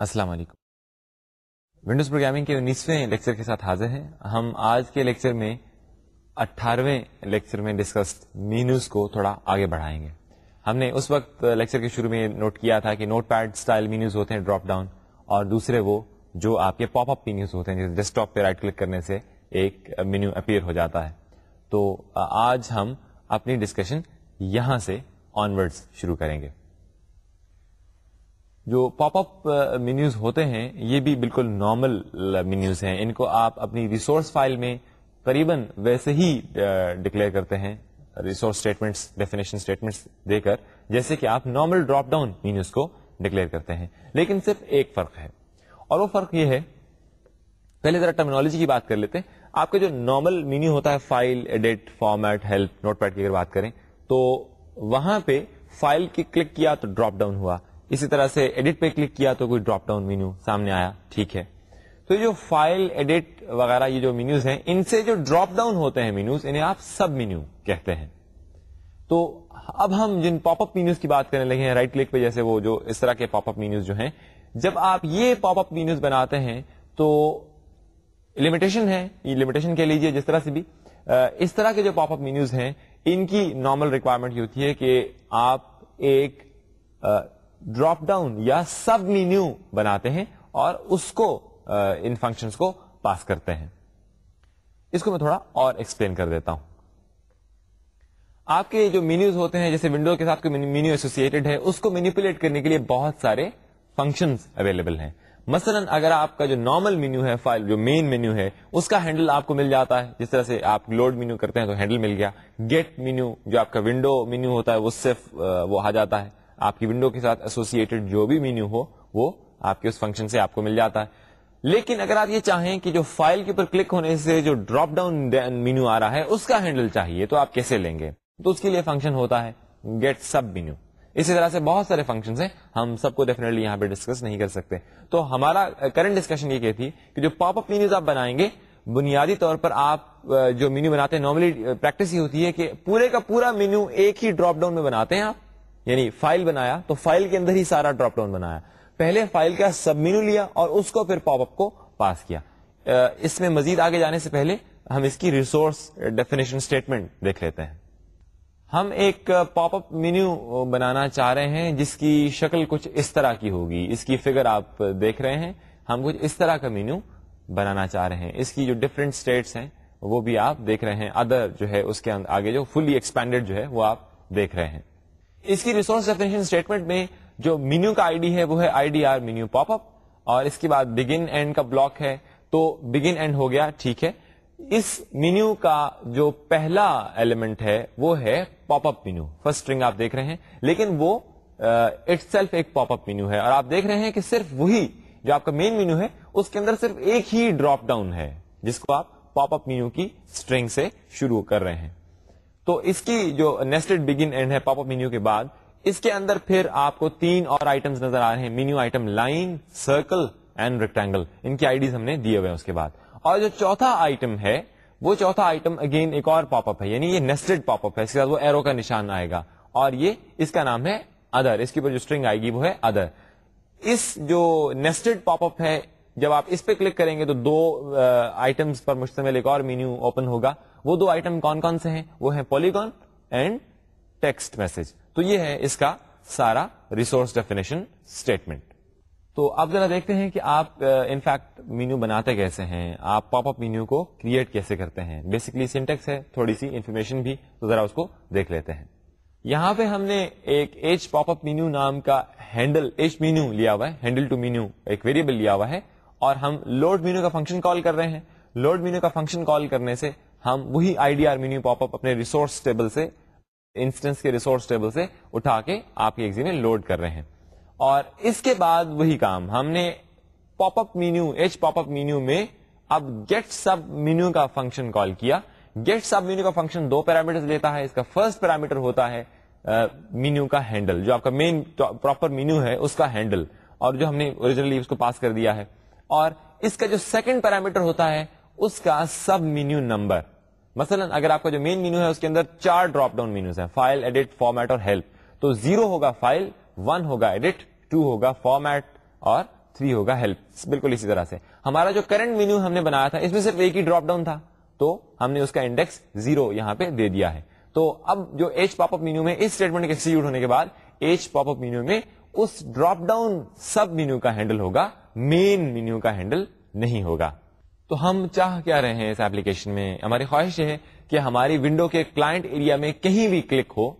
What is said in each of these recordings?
السلام علیکم۔ Windows programming کے انیسویں لیکچر کے ساتھ حاضر ہیں۔ ہم آج کے لیکچر میں اٹھارہویں لیکچر میں ڈسکس مینوز کو تھوڑا آگے بڑھائیں گے۔ ہم نے اس وقت لیکچر کے شروع میں نوٹ کیا تھا کہ نوٹ پیڈ اسٹائل مینیوز ہوتے ہیں ڈراپ ڈاؤن اور دوسرے وہ جو آپ کے پاپ اپ مینیوز ہوتے ہیں ڈیسک ٹاپ پہ رائٹ کلک کرنے سے ایک مینیو اپیئر ہو جاتا ہے۔ تو آج ہم اپنی ڈسکشن یہاں سے آنورڈ شروع کریں گے۔ جو پاپ اپ مینیوز ہوتے ہیں، یہ بھی بالکل نارمل مینیوز uh, ہیں۔ ان کو آپ اپنی ریسورس فائل میں قریباً ویسے ہی uh, ڈکلیئر کرتے ہیں۔ ریسورس اسٹیٹمنٹس ڈیفینیشن اسٹیٹمنٹس دے کر، جیسے کہ آپ نارمل ڈراپ ڈاؤن مینیوز کو ڈکلیئر کرتے ہیں۔ لیکن صرف ایک فرق ہے۔ اور وہ فرق یہ ہے، پہلے ذرا ٹرمینالوجی کی بات کر لیتے ہیں۔ آپ کا جو نارمل مینیو ہوتا ہے file edit format help notepad کی اگر بات کریں، تو وہاں پہ فائل کی کلک کیا تو ڈراپ ڈاؤن ہوا۔ اسی طرح سے ایڈٹ پہ کلک کیا تو کوئی ڈراپ ڈاؤن مینیو سامنے آیا، ٹھیک ہے۔ تو یہ جو فائل ایڈٹ وغیرہ یہ جو مینیوز ہیں، ان سے جو ڈراپ ڈاؤن ہوتے ہیں مینیوز انہیں آپ سب مینیو کہتے ہیں۔ تو اب ہم جن پاپ اپ مینیوز کی بات کرنے لگے ہیں رائٹ کلک پہ جیسے وہ جو اس طرح کے پاپ اپ مینیوز جو ہیں، جب آپ یہ پاپ اپ مینیوز بناتے ہیں تو لمیٹیشن ہے، یہ لمیٹیشن کہہ لیجیے جس طرح سے بھی۔ اس طرح کے جو پاپ اپ مینیوز ہیں، ان کی نارمل ریکوائرمنٹ یہ ہوتی ہے کہ آپ ایک ڈراپ ڈاؤن یا سب مینیو بناتے ہیں اور اس کو ان فنکشنز کو پاس کرتے ہیں۔ اس کو میں تھوڑا اور ایکسپلین کر دیتا ہوں۔ آپ کے جو مینیوز ہوتے ہیں، جیسے ونڈو کے ساتھ مینیو ایسوسیٹڈ ہے، اس کو مینیپولیٹ کرنے کے لیے بہت سارے فنکشن اویلیبل ہیں۔ مثلا اگر آپ کا جو نارمل مینیو ہے فائل جو مین مینیو ہے، اس کا ہینڈل آپ کو مل جاتا ہے۔ جس طرح سے آپ لوڈ مینیو کرتے ہیں تو ہینڈل مل گیا۔ گیٹ مینیو جو آپ کا ونڈو مینیو ہوتا ہے، وہ صرف وہ آ جاتا ہے۔ آپ کی ونڈو کے ساتھ ایسوسیٹڈ جو بھی مینیو ہو، وہ آپ کے اس فنکشن سے آپ کو مل جاتا ہے۔ لیکن اگر آپ یہ چاہیں کہ جو فائل کے اوپر کلک ہونے سے جو ڈراپ ڈاؤن مینیو آ رہا ہے، اس کا ہینڈل چاہیے، تو آپ کیسے لیں گے؟ تو اس کے لیے فنکشن ہوتا ہے گیٹ سب مینیو اسی طرح سے بہت سارے فنکشن ہیں، ہم سب کو ڈیفینیٹلی یہاں پہ ڈسکس نہیں کر سکتے۔ تو ہمارا کرنٹ ڈسکشن یہ کہتی کہ جو پاپ اپ مینیوز آپ بنائیں گے، بنیادی طور پر آپ، جو مینیو بناتے ہیں نارملی پریکٹس یہ ہوتی ہے کہ پورے کا پورا مینیو ایک ہی ڈراپ ڈاؤن میں بناتے ہیں آپ۔ یعنی فائل بنایا تو فائل کے اندر ہی سارا ڈراپ ڈاؤن بنایا۔ پہلے فائل کا سب مینیو لیا اور اس کو پھر پاپ اپ کو پاس کیا۔ اس میں مزید آگے جانے سے پہلے ہم اس کی ریسورس ڈیفینیشن اسٹیٹمنٹ دیکھ لیتے ہیں۔ ہم ایک پاپ اپ مینیو بنانا چاہ رہے ہیں جس کی شکل کچھ اس طرح کی ہوگی۔ اس کی فگر آپ دیکھ رہے ہیں۔ ہم کچھ اس طرح کا مینیو بنانا چاہ رہے ہیں۔ اس کی جو ڈفرینٹ اسٹیٹس ہیں وہ بھی آپ دیکھ رہے ہیں۔ ادر جو ہے اس کے آگے جو فلی ایکسپینڈیڈ جو ہے وہ آپ دیکھ رہے ہیں۔ اس کی ریسورس ڈیفینیشن اسٹیٹمنٹ میں جو مینیو کا آئی ڈی ہے، وہ ہے I D R menu pop up اور اس کے بعد بگن اینڈ کا بلاک ہے، تو بگن اینڈ ہو گیا، ٹھیک ہے. اس مینیو کا جو پہلا ایلیمنٹ ہے، وہ ہے پاپ اپ مینیو فرسٹ رنگ آپ دیکھ رہے ہیں، لیکن وہ uh, اٹ سیلف ایک پاپ اپ مینیو ہے. اور آپ دیکھ رہے ہیں کہ صرف وہی جو آپ کا مین مینیو ہے، اس کے اندر صرف ایک ہی ڈراپ ڈاؤن ہے، جس کو آپ پاپ اپ مینیو کی اسٹرنگ سے شروع کر رہے ہیں. تو اس کی جو نیسٹڈ بگن اینڈ ہے پاپ اپ مینیو کے بعد، اس کے اندر پھر آپ کو تین اور آئٹمس نظر آ رہے ہیں. Menu item line circle and rectangle ان کی آئی ڈیز ہم نے دیے ہوئے اس کے بعد. اور جو چوتھا آئٹم ہے، وہ چوتھا آئٹم اگین ایک اور پاپ اپ ہے. یعنی یہ نیسٹڈ پاپ اپ ہے. اس کے بعد وہ ایرو کا نشان آئے گا. اور یہ اس کا نام ہے ادر اس کے اوپر جو اسٹرنگ آئے گی وہ ہے ادر اس جو نیسٹڈ پاپ اپ ہے، جب آپ اس پہ کلک کریں گے تو دو آئٹمس پر مشتمل ایک اور مینیو اوپن ہوگا. وہ دو آئٹم کون کون سے ہیں؟ وہ ہیں پولیگون اینڈ ٹیکسٹ میسج تو یہ ہے اس کا سارا ریسورس ڈیفینیشن اسٹیٹمنٹ تو اب ذرا دیکھتے ہیں کہ آپ انفیکٹ مینیو بناتے کیسے ہیں؟ آپ پاپ اپ مینیو کو کریٹ کیسے کرتے ہیں؟ بیسکلی سینٹیکس ہے، تھوڑی سی انفارمیشن بھی، تو ذرا اس کو دیکھ لیتے ہیں۔ یہاں پہ ہم نے ایک ایچ پاپ اپ مینیو نام کا ہینڈل ایچ مینیو لیا ہوا ہے ہینڈل ٹو مینیو ایک ویریبل لیا ہوا ہے، اور ہم لوڈ مینیو کا فنکشن کال کر رہے ہیں۔ لوڈ مینیو کا فنکشن کال کرنے سے ہم وہی I D R menu pop up اپنے ریسورس ٹیبل سے، انسٹنس کے ریسورس ٹیبل سے اٹھا کے آپ کے ایگزی میں لوڈ کر رہے ہیں۔ اور اس کے بعد وہی کام، ہم نے pop up menu, H pop up menu میں اب گیٹ سب مینیو کا فنکشن کال کیا۔ گیٹ سب مینیو کا فنکشن دو پیرامیٹر لیتا ہے، اس کا فرسٹ پیرامیٹر ہوتا ہے مینیو کا ہینڈل، جو آپ کا مین پراپر مینیو ہے، اس کا ہینڈل۔ اور جو ہم نے اوریجنلی اس کو پاس کر دیا ہے۔ اور اس کا جو سیکنڈ پیرامیٹر ہوتا ہے، اس کا سب مینیو نمبر مثلا اگر آپ کا جو مین مینیو ہے اس کے اندر چار ڈراپ ڈاؤن مینوز ہیں فائل ایڈٹ فارمیٹ اور ہیلپ تو زیرو ہوگا فائل ون ہوگا ایڈٹ ٹو ہوگا فارمیٹ اور تھری ہوگا ہیلپ بالکل اسی طرح سے۔ ہمارا جو کرنٹ مینیو ہم نے بنایا تھا، اس میں صرف ایک ہی ڈراپ ڈاؤن تھا۔ تو ہم نے اس کا انڈیکس زیرو یہاں پہ دے دیا ہے۔ تو اب جو ایچ پاپ اپ مینیو میں اس اسٹیٹمنٹ ایکسیکیوٹ ہونے کے بعد ایچ پاپ اپ مینیو میں اس ڈراپ ڈاؤن سب مینیو کا ہینڈل ہوگا مین مینیو کا ہینڈل نہیں ہوگا۔ تو ہم چاہ کیا رہے ہیں اس ایپلیکیشن میں؟ ہماری خواہش ہے کہ ہماری ونڈو کے کلائنٹ ایریا میں کہیں بھی کلک ہو،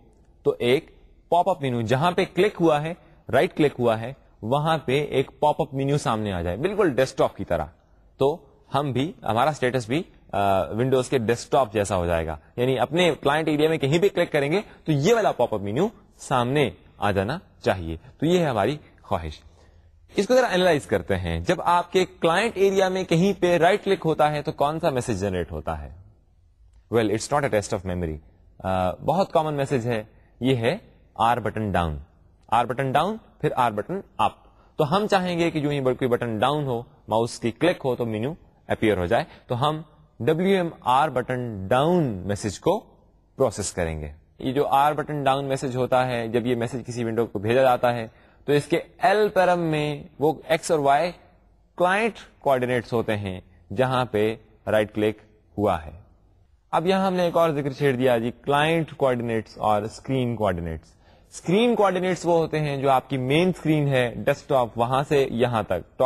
تو ایک پاپ اپ مینیو جہاں پہ کلک ہوا ہے رائٹ کلک ہوا ہے، وہاں پہ ایک پاپ اپ مینیو سامنے آ جائے، بالکل ڈیسک ٹاپ کی طرح۔ تو ہم بھی، ہمارا اسٹیٹس بھی ونڈوز کے ڈیسک ٹاپ جیسا ہو جائے گا۔ یعنی اپنے کلائنٹ ایریا میں کہیں بھی کلک کریں گے، تو یہ والا پاپ اپ مینیو سامنے آ جانا چاہیے۔ تو یہ ہے ہماری خواہش۔ اس کو ذرا اینالائز کرتے ہیں۔ جب آپ کے کلائنٹ ایریا میں کہیں پہ رائٹ کلک ہوتا ہے تو کون سا میسج جنریٹ ہوتا ہے؟ Well it's not a test of memory بہت کامن میسج ہے۔ یہ ہے R button down R button down پھر آر بٹن اپ تو ہم چاہیں گے کہ جو ہی کوئی بٹن ڈاؤن ہو ماؤس کی کلک ہو تو مینو اپیئر ہو جائے۔ تو ہم W M R button down message کو پروسیس کریں گے۔ یہ جو آر بٹن ڈاؤن میسج ہوتا ہے، جب یہ میسج کسی ونڈو کو بھیجا جاتا ہے تو اس کے ایل پیرم میں وہ ایکس اور وائی کلائنٹ کوآڈینیٹس ہوتے ہیں جہاں پہ رائٹ کلک ہوا ہے۔ اب یہاں ہم نے ایک اور ذکر چھیڑ دیا جی کلائنٹ کوآڈینیٹس اور اسکرین کوآڈینیٹس اسکرین کوآڈینیٹس وہ ہوتے ہیں جو آپ کی مین اسکرین ہے ڈیسک ٹاپ وہاں سے یہاں تک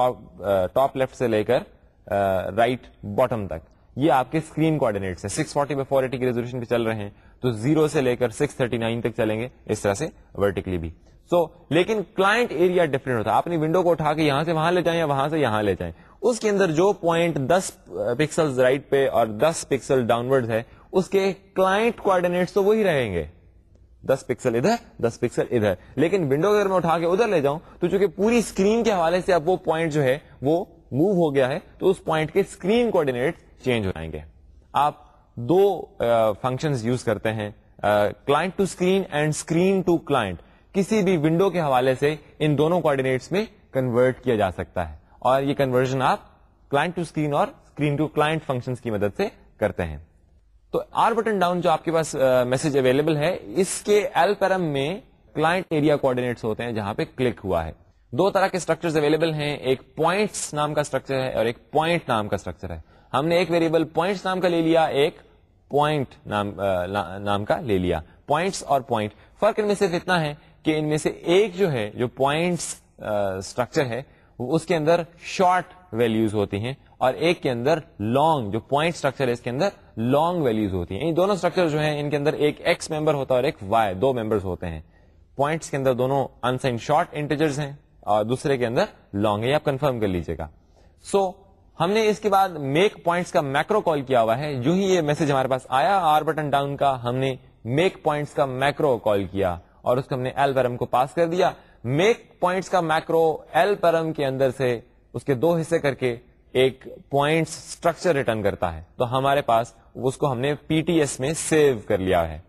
ٹاپ لیفٹ سے لے کر رائٹ باٹم تک۔ یہ آپ کے اسکرین کوآڈینیٹس ہیں۔ Six forty by four eighty کی ریزولوشن پہ چل رہے ہیں۔ تو زیرو سے لے کر سکس تھرٹی نائن تک چلیں گے اس طرح سے ورٹیکلی بھی۔ سو so, لیکن کلائنٹ ایریا ڈفرینٹ ہوتا ہے۔ اپنی ونڈو کو اٹھا کے یہاں سے وہاں لے جائیں یا وہاں سے یہاں لے جائیں۔ اس کے اندر جو پوائنٹ دس پکسل رائٹ پہ اور دس پکسل ڈاؤن ورڈ ہے اس کے کلائنٹ کوآڈینیٹس تو وہی رہیں گے۔ دس پکسل ادھر دس پکسل ادھر۔ لیکن ونڈو اگر میں اٹھا کے ادھر لے جاؤں تو چونکہ پوری اسکرین کے حوالے سے اب وہ پوائنٹ جو ہے وہ موو ہو گیا ہے تو اس پوائنٹ کے اسکرین کوآڈینیٹ چینج ہو جائیں گے۔ آپ دو فنکشن یوز کرتے ہیں client to screen and screen to client کسی بھی ونڈو کے حوالے سے ان دونوں کوآڈینیٹس میں کنورٹ کیا جا سکتا ہے۔ اور یہ کنورژن آپ کلائنٹ ٹو اسکرین اور اسکرین ٹو کلائنٹ فنکشن کی مدد سے کرتے ہیں۔ تو آر بٹن ڈاؤن جو آپ کے پاس میسج اویلیبل ہے، اس کے ایل پیرم میں کلائنٹ ایریا کوآڈینیٹس ہوتے ہیں جہاں پہ کلک ہوا ہے۔ دو طرح کے اسٹرکچر اویلیبل ہیں، ایک پوائنٹس نام کا اسٹرکچر ہے اور ایک پوائنٹ نام کا اسٹرکچر ہے۔ ہم نے ایک ویریبل پوائنٹس نام کا لے لیا ایک پوائنٹ نام نام کا لے لیا۔ پوائنٹس اور پوائنٹ فرق ان میں صرف اتنا ہے کہ ان میں سے ایک جو ہے جو پوائنٹس اسٹرکچر ہے اس کے اندر شارٹ ویلوز ہوتی ہیں اور ایک کے اندر لانگ جو پوائنٹ اسٹرکچر ہے اس کے اندر لانگ ویلوز ہوتی ہیں۔ ان دونوں اسٹرکچر جو ہیں ان کے اندر ایک ایکس ممبر ہوتا ہے اور ایک وائی دو ممبرس ہوتے ہیں۔ پوائنٹس کے اندر دونوں انسائن شارٹ انٹیجرز ہیں اور دوسرے کے اندر لانگ ہے آپ کنفرم کر لیجیے گا۔ سو so, ہم نے اس کے بعد میک پوائنٹس کا میکرو کال کیا ہوا ہے۔ جو ہی یہ میسج ہمارے پاس آیا۔ آر بٹن ڈاؤن کا ہم نے میک پوائنٹس کا میکرو کال کیا اور اس کو ہم نے ایل پیرم کو پاس کر دیا۔ میک پوائنٹس کا میکرو ایل پیرم کے اندر سے اس کے دو حصے کر کے ایک پوائنٹس اسٹرکچر ریٹرن کرتا ہے۔ تو ہمارے پاس اس کو ہم نے پی ٹی ایس میں سیو کر لیا ہے۔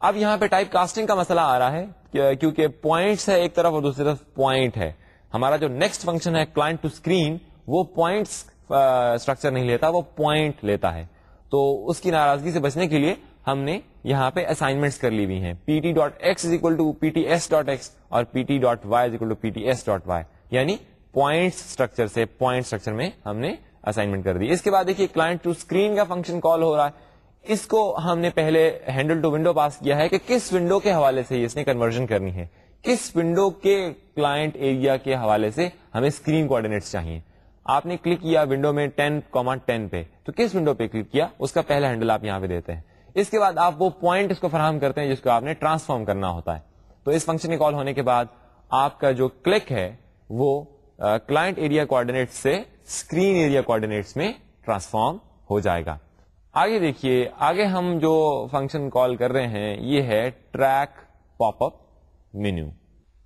اب یہاں پہ ٹائپ کاسٹنگ کا مسئلہ آ رہا ہے۔ کیونکہ پوائنٹس ہے ایک طرف اور دوسری طرف پوائنٹ ہے۔ ہمارا جو نیکسٹ فنکشن ہے کلائنٹ ٹو اسکرین وہ پوائنٹس اسٹرکچر نہیں لیتا، وہ پوائنٹ لیتا ہے۔ تو اس کی ناراضگی سے بچنے کے لیے ہم نے یہاں پہ اسائنمنٹس کر لی ہوئی ہیں۔ P T dot X is equal to P T S dot X اور P T dot Y is equal to P T S dot Y یعنی پوائنٹ اسٹرکچر سے پوائنٹ اسٹرکچر میں ہم نے اسائنمنٹ کر دی۔ اس کے بعد دیکھیے کلائنٹ ٹو اسکرین کا فنکشن کال ہو رہا ہے۔ اس کو ہم نے پہلے ہینڈل ٹو ونڈو پاس کیا ہے کہ کس ونڈو کے حوالے سے اس نے کنورژن کرنی ہے۔ کس ونڈو کے کلائنٹ ایریا کے حوالے سے ہمیں اسکرین کوآڈینیٹس چاہیے آپ نے کلک کیا ونڈو میں ٹین کاما ٹین پہ۔ تو کس ونڈو پہ کلک کیا؟ اس کا پہلا ہینڈل آپ یہاں پہ دیتے ہیں۔ اس کے بعد آپ وہ پوائنٹ اس کو فراہم کرتے ہیں جس کو آپ نے ٹرانسفارم کرنا ہوتا ہے۔ تو اس فنکشن کے کال ہونے کے بعد آپ کا جو کلک ہے، وہ کلائنٹ ایریا کوآڈینیٹ سے اسکرین ایریا کوآڈینیٹس میں ٹرانسفارم ہو جائے گا۔ آگے دیکھیے، آگے ہم جو فنکشن کال کر رہے ہیں، یہ ہے ٹریک پاپ اپ مینیو۔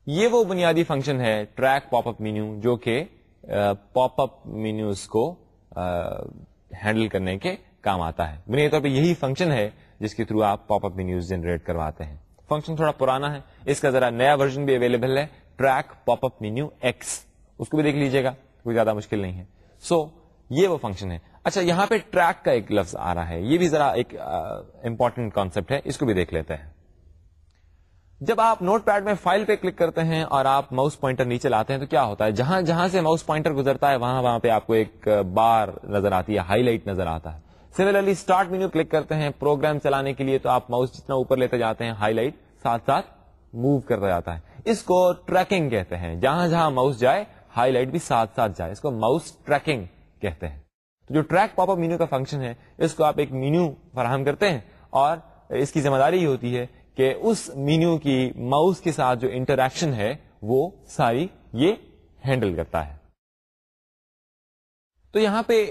یہ وہ بنیادی فنکشن ہے، ٹریک پاپ اپ مینیو، جو کہ پاپ اپ مینیوز کو ہینڈل کرنے کے کام آتا ہے۔ بنیادی طور پہ یہی فنکشن ہے جس کے تھرو آپ پاپ اپ مینیوز جنریٹ کرواتے ہیں۔ فنکشن تھوڑا پرانا ہے اس کا ذرا نیا ورژن بھی اویلیبل ہے track pop up menu ex اس کو بھی دیکھ لیجیے گا کوئی زیادہ مشکل نہیں ہے۔ سو so, یہ وہ فنکشن ہے۔ اچھا یہاں پہ ٹریک کا ایک لفظ آ رہا ہے۔ یہ بھی ذرا ایک امپورٹنٹ کانسپٹ ہے اس کو بھی دیکھ لیتے ہیں۔ جب آپ نوٹ پیڈ میں فائل پہ کلک کرتے ہیں اور آپ ماؤس پوائنٹر نیچے لاتے ہیں تو کیا ہوتا ہے؟ جہاں جہاں سے ماؤس پوائنٹر گزرتا ہے، وہاں وہاں پہ آپ کو ایک بار نظر آتی ہے ہائی لائٹ نظر آتا ہے۔ سملرلی اسٹارٹ مینیو کلک کرتے ہیں پروگرام چلانے کے لیے تو آپ ماؤس جتنا اوپر لیتے جاتے ہیں ہائی لائٹ ساتھ ساتھ موو کرتا جاتا ہے۔ اس کو ٹریکنگ کہتے ہیں۔ جہاں جہاں ماؤس جائے ہائی لائٹ بھی ساتھ ساتھ جائے۔ اس کو ماؤس ٹریکنگ کہتے ہیں۔ جو ٹریک پاپ اپ مینیو کا فنکشن ہے، اس کو آپ ایک مینیو فراہم کرتے ہیں اور اس کی ذمہ داری یہ ہوتی ہے کہ اس مینیو کی ماؤس کے ساتھ جو انٹریکشن ہے، وہ ساری یہ ہینڈل کرتا ہے۔ تو یہاں پہ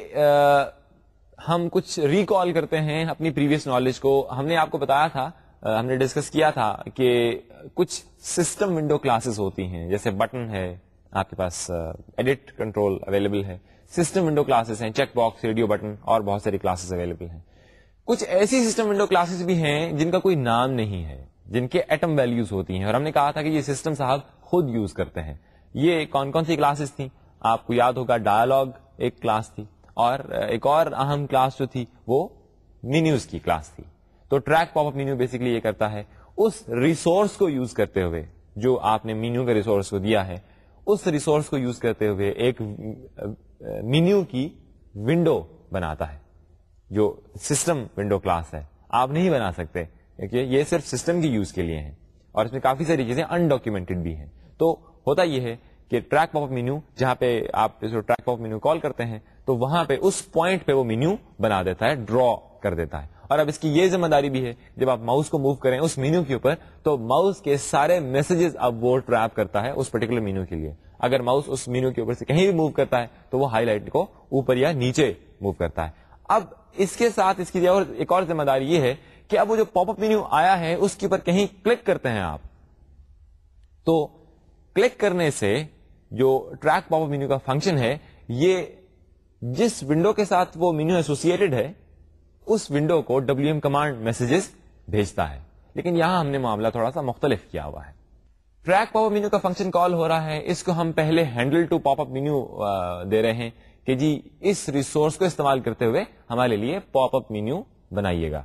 ہم کچھ ریکال کرتے ہیں اپنی پریویس نالج کو۔ ہم نے آپ کو بتایا تھا ہم نے ڈسکس کیا تھا کہ کچھ سسٹم ونڈو کلاسز ہوتی ہیں، جیسے بٹن ہے، آپ کے پاس ایڈٹ کنٹرول اویلیبل ہے۔ سسٹم ونڈو کلاسز ہیں، چیک باکس، ریڈیو بٹن اور بہت ساری کلاسز اویلیبل ہیں۔ کچھ ایسی سسٹم ونڈو کلاسز بھی ہیں جن کا کوئی نام نہیں ہے، جن کے ایٹم ویلوز ہوتی ہیں۔ اور ہم نے کہا تھا کہ یہ سسٹم صاحب خود یوز کرتے ہیں۔ یہ کون کون سی کلاسز تھیں؟ آپ کو یاد ہوگا ڈائلگ ایک کلاس تھی، اور ایک اور اہم کلاس جو تھی وہ مینیوز کی کلاس تھی۔ تو track pop up menu basically یہ کرتا ہے، اس ریسورس کو یوز کرتے ہوئے جو آپ نے مینیو کے ریسورس کو دیا ہے، اس ریسورس کو یوز کرتے ہوئے ایک مینیو کی ونڈو بناتا ہے۔ جو سسٹم ونڈو کلاس ہے، آپ نہیں بنا سکتے یہ صرف سسٹم کی یوز کے لیے ہیں اور اس میں کافی ساری چیزیں انڈاکیومینٹڈ بھی ہیں۔ تو ہوتا یہ ہے کہ ٹریک پاپ مینیو جہاں پہ آپ ٹریک پاپ مینیو کال کرتے ہیں، تو وہاں پہ اس پوائنٹ پہ وہ مینیو بنا دیتا ہے ڈرا کر دیتا ہے۔ اور اب اس کی یہ ذمہ داری بھی ہے، جب آپ ماؤس کو موو کریں اس مینیو کے اوپر، تو ماؤس کے سارے میسجز اب وہ ٹریپ کرتا ہے اس پرٹیکولر مینیو کے لیے۔ اگر ماؤس اس مینیو کے اوپر سے کہیں بھی موو کرتا ہے، تو وہ ہائی لائٹ کو اوپر یا نیچے موو کرتا ہے۔ اب اس کے ساتھ اس کی ایک اور ذمہ داری یہ ہے کہ اب وہ جو پاپ اپ مینیو آیا ہے، اس کے اوپر کہیں کلک کرتے ہیں آپ۔ تو کلک کرنے سے جو ٹریک پاپ اپ مینیو کا فنکشن ہے، یہ جس ونڈو کے ساتھ وہ مینیو ایسوسیٹڈ ہے، اس ونڈو کو ڈبلو ایم کمانڈ میسجز بھیجتا ہے۔ لیکن یہاں ہم نے معاملہ تھوڑا سا مختلف کیا ہوا ہے۔ ٹریک پاپ اپ مینیو کا فنکشن کال ہو رہا ہے۔ اس کو ہم پہلے handle to pop up menu دے رہے ہیں۔ کہ جی اس ریسورس کو استعمال کرتے ہوئے ہمارے لیے پاپ اپ مینیو بنائیے گا۔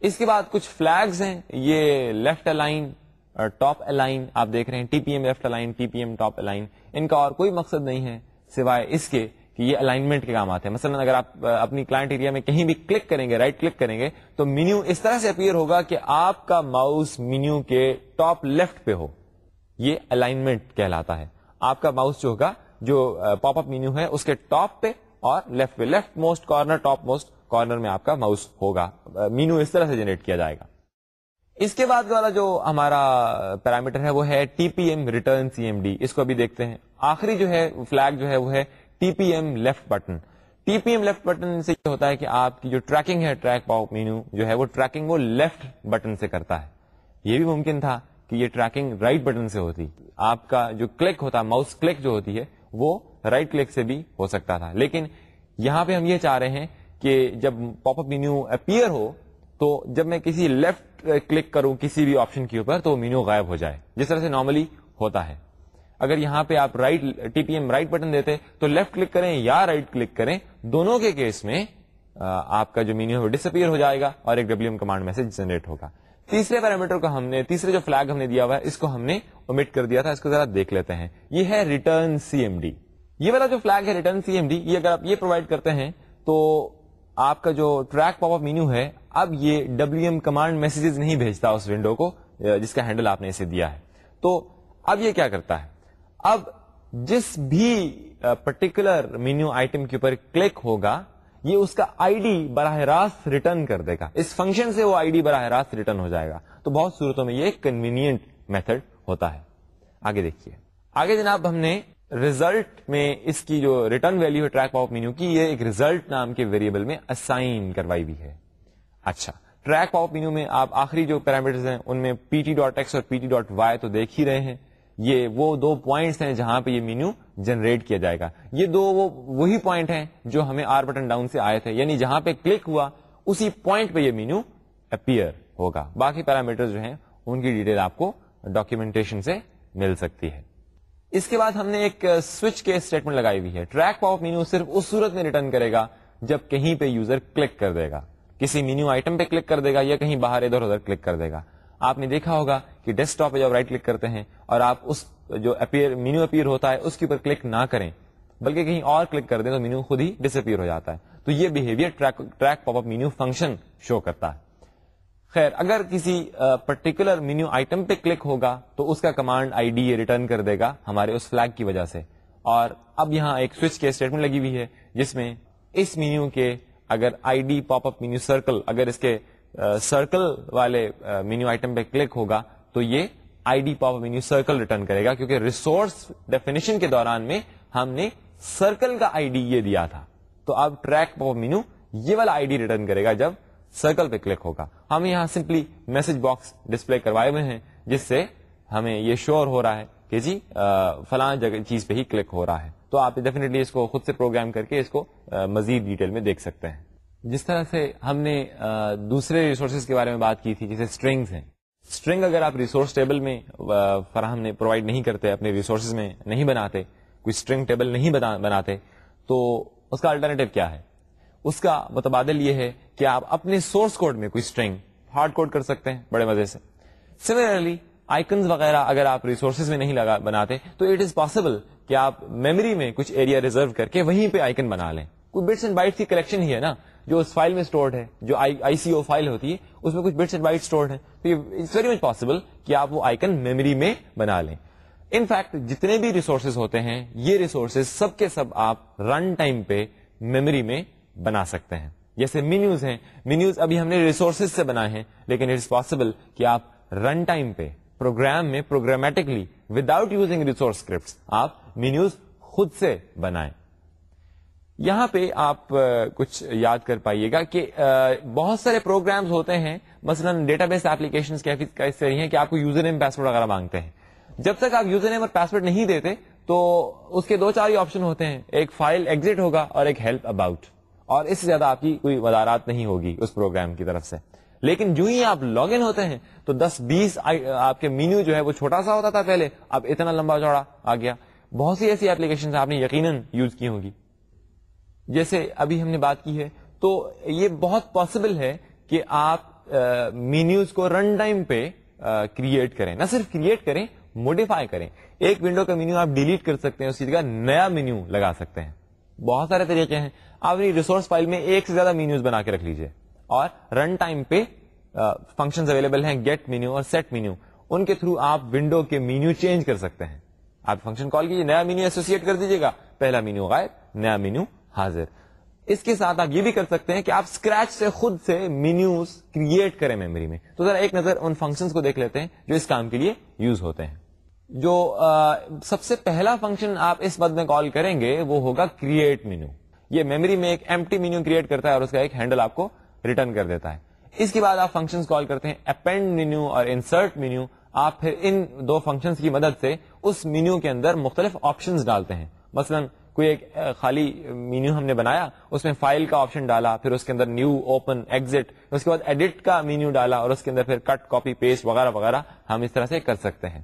اس کے بعد کچھ فلگس ہیں۔ یہ لیفٹ الائن ٹاپ الائن آپ دیکھ رہے ہیں T P M left align T P M top align ان کا اور کوئی مقصد نہیں ہے سوائے اس کے کہ یہ الائنمنٹ کے کام آتے ہیں۔ مثلا اگر آپ uh, اپنی کلائنٹ ایریا میں کہیں بھی کلک کریں گے رائٹ کلک کریں گے، تو مینیو اس طرح سے اپیئر ہوگا کہ آپ کا ماؤس مینیو کے ٹاپ لیفٹ پہ ہو۔ یہ الائنمنٹ کہلاتا ہے۔ آپ کا ماؤس جو ہوگا جو پاپ اپ مینیو ہے، اس کے ٹاپ پہ اور لیفٹ پہ left most corner top most corner میں آپ کا ماؤس ہوگا۔ مینو اس طرح سے جنریٹ کیا جائے گا۔ اس کے بعد والا جو ہمارا پیرامیٹر ہے، وہ ہے T P M return C M D اس کو ابھی دیکھتے ہیں۔ آخری جو ہے فلگ جو ہے، وہ ہے T P M left button T P M left button سے یہ ہوتا ہے کہ آپ کی جو ٹریکنگ ہے ٹریک پاؤ مینو جو ہے، وہ ٹریکنگ وہ لیفٹ بٹن سے کرتا ہے۔ یہ بھی ممکن تھا کہ یہ ٹریکنگ رائٹ بٹن سے ہوتی۔ آپ کا جو کلک ہوتا ہے ماؤس کلک جو ہوتی ہے وہ رائٹ کلک سے بھی ہو سکتا تھا۔ لیکن یہاں پہ ہم یہ چاہ رہے ہیں کہ جب پاپ اپ مینیو اپیئر ہو، تو جب میں کسی لیفٹ کلک کروں کسی بھی آپشن کے اوپر، تو مینیو غائب ہو جائے۔ جس طرح سے نارملی ہوتا ہے۔ اگر یہاں پہ آپ right T P M right button دیتے، تو لیفٹ کلک کریں یا رائٹ کلک کریں، دونوں کے کیس میں آپ کا جو مینیو ہے ڈس اپیئر ہو جائے گا اور ایک W M command message generate ہوگا۔ تیسرے پیرامیٹر کو ہم نے تیسرے جو فلگ ہم نے دیا ہوا ہے، اس کو ہم نے امٹ کر دیا تھا، اس کو ذرا دیکھ لیتے ہیں۔ یہ ہے ریٹرن سی ایم ڈی یہ والا جو فلگ ہے ریٹرن سی ایم ڈی یہ اگر آپ یہ پرووائڈ کرتے ہیں، تو آپ کا جو ٹریک پاپ اپ مینیو ہے، اب یہ ڈبلو ایم کمانڈ میسجز نہیں بھیجتا اس ونڈو کو، جس کا ہینڈل آپ نے اسے دیا ہے۔ تو اب یہ کیا کرتا ہے؟ اب جس بھی پرٹیکولر مینیو آئٹم کے اوپر کلک ہوگا یہ اس کا آئی ڈی براہ راست ریٹرن کر دے گا۔ اس فنکشن سے وہ آئی ڈی براہ راست ریٹرن ہو جائے گا۔ تو بہت صورتوں میں یہ کنوینئنٹ میتھڈ ہوتا ہے۔ آگے دیکھیے۔ آگے جناب ہم نے ریزلٹ میں اس کی جو ریٹرن ویلو ہے ٹریک پاپ مینیو کی، یہ ایک ریزلٹ نام کے ویریبل میں اسائن کروائی ہوئی ہے۔ اچھا۔ ٹریک پاپ مینیو میں آپ آخری جو پیرامیٹر ہیں، ان میں پی ٹی ڈاٹ ایکس اور پی ٹی ڈاٹ وائی تو دیکھ ہی رہے ہیں۔ یہ وہ دو پوائنٹس ہیں جہاں پہ یہ مینیو جنریٹ کیا جائے گا۔ یہ دو وہ وہی پوائنٹ ہیں جو ہمیں آر بٹن ڈاؤن سے آئے تھے۔ یعنی جہاں پہ کلک ہوا، اسی پوائنٹ پہ یہ مینیو اپیئر ہوگا۔ باقی پیرامیٹر جو ہیں، ان کی ڈیٹیل آپ کو ڈاکیومنٹیشن سے مل سکتی ہے۔ اس کے بعد ہم نے ایک سوئچ کے اسٹیٹمنٹ لگائی ہوئی ہے۔ ٹریک پاپ مینیو صرف اس صورت میں ریٹرن کرے گا جب کہیں پہ یوزر کلک کر دے گا۔ کسی مینیو آئٹم پہ کلک کر دے گا یا کہیں باہر ادھر ادھر کلک کر دے گا۔ آپ نے دیکھا ہوگا کہ ڈیسک ٹاپ پہ جب رائٹ کلک کرتے ہیں اور آپ اس جو اپیئر مینیو اپیئر ہوتا ہے، اس کے اوپر کلک نہ کریں، بلکہ کہیں اور کلک کر دیں تو مینیو خود ہی ڈس اپیئر ہو جاتا ہے۔ تو یہ behaviour track pop up menu function show کرتا ہے۔ خیر، اگر کسی پرٹیکولر مینیو آئٹم پہ کلک ہوگا تو اس کا کمانڈ آئی ڈی یہ ریٹرن کر دے گا ہمارے اس فلیگ کی وجہ سے۔ اور اب یہاں ایک سوئچ کے اسٹیٹمنٹ لگی ہوئی ہے، جس میں اس مینیو کے اگر I D pop up menu circle اگر اس کے سرکل والے مینیو آئٹم پہ کلک ہوگا تو یہ I D pop menu circle return کرے گا کیونکہ ریسورس ڈیفینیشن کے دوران میں ہم نے سرکل کا آئی ڈی یہ دیا تھا۔ تو اب ٹریک پاپ مینیو یہ والا آئی ڈی ریٹرن کرے گا جب سرکل پہ کلک ہوگا۔ ہم یہاں سمپلی میسج باکس ڈسپلے کروائے ہوئے ہیں، جس سے ہمیں یہ شور ہو رہا ہے کہ جی فلاں جگہ، چیز پہ ہی کلک ہو رہا ہے۔ تو آپ ڈیفینیٹلی اس کو خود سے پروگرام کر کے اس کو مزید ڈیٹیل میں دیکھ سکتے ہیں۔ جس طرح سے ہم نے دوسرے ریسورسز کے بارے میں بات کی تھی، جیسے اسٹرنگس ہیں۔ اسٹرنگ اگر آپ ریسورس ٹیبل میں فراہم نے پرووائڈ نہیں کرتے، اپنے ریسورسز میں نہیں بناتے، کوئی اسٹرنگ ٹیبل نہیں بناتے، تو اس کا الٹرنیٹو کیا ہے؟ اس کا متبادل یہ ہے کہ آپ اپنے سورس کوڈ میں کوئی اسٹرنگ ہارڈ کوڈ کر سکتے ہیں، بڑے مزے سے۔ سملرلی آئکنز وغیرہ اگر آپ ریسورسز میں نہیں لگا، بناتے، تو اٹ از پاسبل کہ آپ میموری میں کچھ ایریا ریزرو کر کے وہیں پہ آئکن بنا لیں۔ کوئی بٹس اینڈ بائٹ کی کلیکشن ہی ہے نا؟ جو اس فائل میں اسٹورڈ ہے، جو آئی سی او فائل ہوتی ہے، اس میں کچھ بٹس اینڈ بائٹ اسٹورڈ ہے تو یہ ویری مچ پاسبل کہ آپ وہ آئکن میموری میں بنا لیں۔ ان فیکٹ جتنے بھی ریسورسز ہوتے ہیں، یہ ریسورسز سب کے سب آپ رن ٹائم پہ میموری میں بنا سکتے ہیں۔ جیسے مینیوز ہیں۔ مینیوز ابھی ہم نے ریسورسز سے بنائے ہیں، لیکن اٹ از پاسبل کہ آپ رن ٹائم پہ پروگرام میں programmatically without using resource script آپ مینیوز خود سے بنائیں۔ یہاں پہ آپ کچھ یاد کر پائیے گا کہ بہت سارے پروگرامز ہوتے ہیں، مثلا ڈیٹا بیس ایپلیکیشن کیسے ہیں کہ آپ کو یوزر نیم پاسورڈ وغیرہ مانگتے ہیں۔ جب تک آپ یوزر نیم اور پاسورڈ نہیں دیتے، تو اس کے دو چار ہی آپشن ہوتے ہیں، ایک فائل ایگزٹ ہوگا اور ایک ہیلپ اباؤٹ اور اس سے زیادہ آپ کی کوئی وزارات نہیں ہوگی اس پروگرام کی طرف سے۔ لیکن جو ہی آپ لاگ ان ہوتے ہیں، تو دس بیس آپ کے مینیو جو ہے وہ چھوٹا سا ہوتا تھا پہلے، اب اتنا لمبا چوڑا آ گیا۔ بہت سی ایسی ایپلیکیشن آپ نے یقیناً یوز کی ہوگی جیسے ابھی ہم نے بات کی ہے، تو یہ بہت پاسبل ہے کہ آپ مینیوز کو رن ٹائم پہ کریٹ کریں۔ نہ صرف کریٹ کریں موڈیفائی کریں۔ ایک ونڈو کا مینیو آپ ڈیلیٹ کر سکتے ہیں اس کی جگہ نیا مینیو لگا سکتے ہیں۔ بہت سارے طریقے ہیں۔ آپ اپنی ریسورس فائل میں ایک سے زیادہ مینیوز بنا کے رکھ لیجیے اور رن ٹائم پہ فنکشن اویلیبل ہیں گیٹ مینیو اور سیٹ مینیو ان کے تھرو آپ ونڈو کے مینیو چینج کر سکتے ہیں۔ آپ فنکشن کال کیجیے نیا مینیو ایسوسیٹ کر دیجیے گا۔ پہلا مینیو غائب، نیا مینیو حاضر۔ اس کے ساتھ آپ یہ بھی کر سکتے ہیں کہ آپ اسکریچ سے خود سے مینیوز کریٹ کریں میموری میں۔ تو ذرا ایک نظر ان فنکشن کو دیکھ لیتے ہیں جو اس کام کے لیے یوز ہوتے ہیں۔ جو آ, سب سے پہلا فنکشن آپ اس مد میں کال کریں گے وہ ہوگا کریٹ مینیو یہ میموری میں ایک ایم ٹی مینیو کریٹ کرتا ہے اور اس کا ایک ہینڈل آپ کو ریٹرن کر دیتا ہے۔ اس کے بعد آپ فنکشن کال کرتے ہیں اپینڈ مینیو اور انسرٹ مینیو آپ پھر ان دو فنکشن کی مدد سے اس مینیو کے اندر مختلف آپشن ڈالتے ہیں۔ مثلاً کوئی ایک خالی مینیو ہم نے بنایا، اس میں فائل کا آپشن ڈالا، پھر اس کے اندر نیو، اوپن، ایگزٹ، اس کے بعد ایڈٹ کا مینیو ڈالا، اور اس کے اندر پھر کٹ، کاپی، پیسٹ وغیرہ وغیرہ ہم اس طرح سے کر سکتے ہیں۔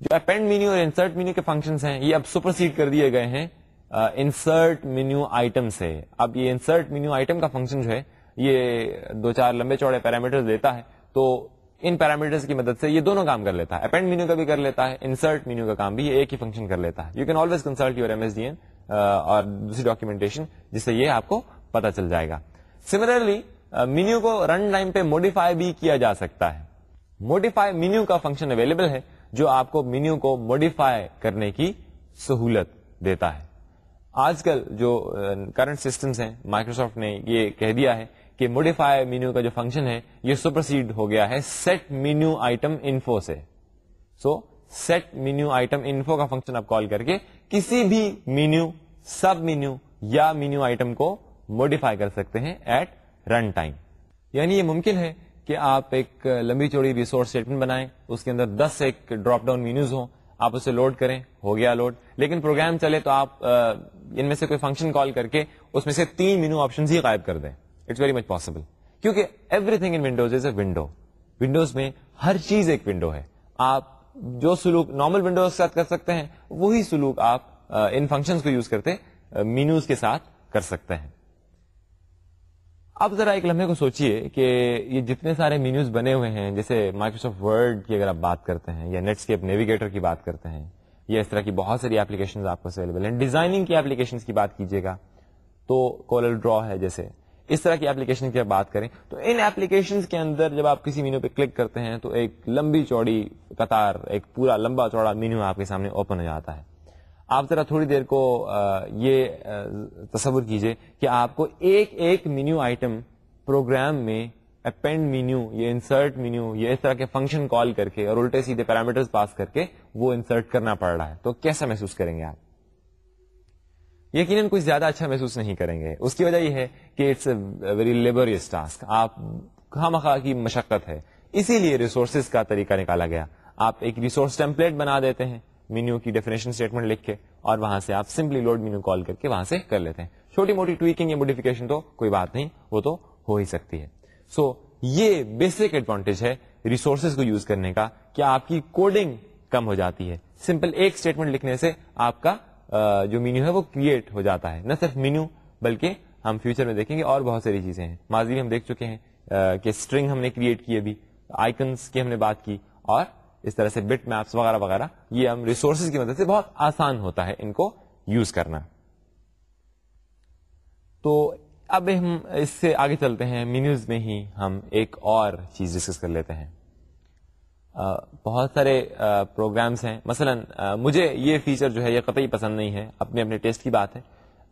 جو اپینڈ مینیو اور انسرٹ مینیو کے فنکشن ہیں، یہ اب سپر سیڈ کر دیے گئے ہیں انسرٹ مینیو آئٹم سے۔ اب یہ انسرٹ مینیو آئٹم کا فنکشن جو ہے، یہ دو چار لمبے چوڑے پیرامیٹر دیتا ہے، تو ان پیرامیٹر کی مدد سے یہ دونوں کام کر لیتا ہے۔ اپینڈ مینیو کا بھی کر لیتا ہے، انسرٹ مینیو کا کام بھی یہ ایک ہی فنکشن کر لیتا ہے۔ You can always consult your M S D N اور دوسری ڈاکیومنٹیشن جس سے یہ آپ کو پتا چل جائے گا۔ سملرلی مینیو کو رن ٹائم پہ موڈیفائی بھی کیا جا سکتا ہے۔ موڈیفائی مینیو کا فنکشن اویلیبل ہے جو آپ کو مینیو کو موڈیفائی کرنے کی سہولت دیتا ہے۔ آج کل جو کرنٹ سسٹمز ہیں مائکروسافٹ نے یہ کہہ دیا ہے کہ موڈیفائی مینیو کا جو فنکشن ہے یہ سپرسیڈ ہو گیا ہے سیٹ مینیو آئٹم انفو سے۔ So so, set menu item info کا فنکشن آپ کال کر کے کسی بھی مینیو سب مینیو یا مینیو آئٹم کو موڈیفائی کر سکتے ہیں ایٹ رن ٹائم یعنی یہ ممکن ہے کہ آپ ایک لمبی چوڑی ریسورس اسٹیٹمنٹ بنائیں، اس کے اندر دس ایک ڈراپ ڈاؤن مینیوز ہوں، آپ اسے لوڈ کریں، ہو گیا لوڈ لیکن پروگرام چلے تو آپ ان میں سے کوئی فنکشن کال کر کے اس میں سے تین مینو آپشن ہی غائب کر دیں۔ اٹس ویری مچ پاسبل کیونکہ everything in windows is a window windows میں ہر چیز ایک ونڈو ہے۔ آپ جو سلوک نارمل ونڈوز کے ساتھ کر سکتے ہیں، وہی سلوک آپ ان فنکشن کو یوز کرتے مینوز کے ساتھ کر سکتے ہیں۔ اب ذرا ایک لمحے کو سوچئے کہ یہ جتنے سارے مینیوز بنے ہوئے ہیں، جیسے مائکروسافٹ ورڈ کی اگر آپ بات کرتے ہیں، یا نیٹ اسکیپ نیویگیٹر کی بات کرتے ہیں، یا اس طرح کی بہت ساری اپلیکیشن آپ کو اویلیبل ہیں۔ ڈیزائننگ کی اپلیکیشن کی بات کیجیے گا۔ تو کولر ڈرا ہے جیسے۔ اس طرح کی اپلیکیشن کی بات کریں تو ان اپلیکیشن کے اندر جب آپ کسی مینو پہ کلک کرتے ہیں تو ایک لمبی چوڑی قطار، ایک پورا لمبا چوڑا مینو آپ کے سامنے اوپن ہو جاتا ہے۔ آپ ذرا تھوڑی دیر کو یہ تصور کیجیے کہ آپ کو ایک ایک مینیو آئٹم پروگرام میں اپینڈ مینیو یا انسرٹ مینیو یا اس طرح کے فنکشن کال کر کے اور الٹے سیدھے پیرامیٹر پاس کر کے وہ انسرٹ کرنا پڑ رہا ہے۔ تو کیسا محسوس کریں گے آپ؟ یقیناً کچھ زیادہ اچھا محسوس نہیں کریں گے۔ اس کی وجہ یہ ہے کہ it's a very laborious task آپ خواہ مخواہ کی مشقت ہے۔ اسی لیے ریسورسز کا طریقہ نکالا گیا۔ آپ ایک ریسورس ٹیمپلیٹ بنا دیتے ہیں مینیو کی ڈیفینیشن اسٹیٹمنٹ لکھ کے اور وہاں سے آپ سمپلی لوڈ مینیو کال کر کے وہاں سے کر لیتے ہیں۔ چھوٹی موٹی ٹویکنگ یا موڈیفکیشن تو کوئی بات نہیں وہ تو ہو ہی سکتی ہے۔ سو so, یہ بیسک ایڈوانٹیج ہے ریسورسز کو یوز کرنے کا۔ کہ آپ کی کوڈنگ کم ہو جاتی ہے؟ سمپل ایک اسٹیٹمنٹ لکھنے سے آپ کا جو مینیو ہے وہ کریٹ ہو جاتا ہے۔ نہ صرف مینیو بلکہ ہم فیوچر میں دیکھیں گے اور بہت ساری چیزیں ہیں۔ ماضی میں ہم دیکھ چکے ہیں کہ اسٹرنگ ہم نے کریٹ کی ابھی آئکنس کی ہم نے بات کی اور اس طرح سے بٹ میپس وغیرہ وغیرہ، یہ ہم ریسورسز کی مدد سے بہت آسان ہوتا ہے ان کو یوز کرنا۔ تو اب ہم اس سے آگے چلتے ہیں۔ مینیوز میں ہی ہم ایک اور چیز ڈسکس کر لیتے ہیں۔ بہت سارے پروگرامس ہیں۔ مثلا مجھے یہ فیچر جو ہے یہ قطعی پسند نہیں ہے۔ اپنے اپنے ٹیسٹ کی بات ہے۔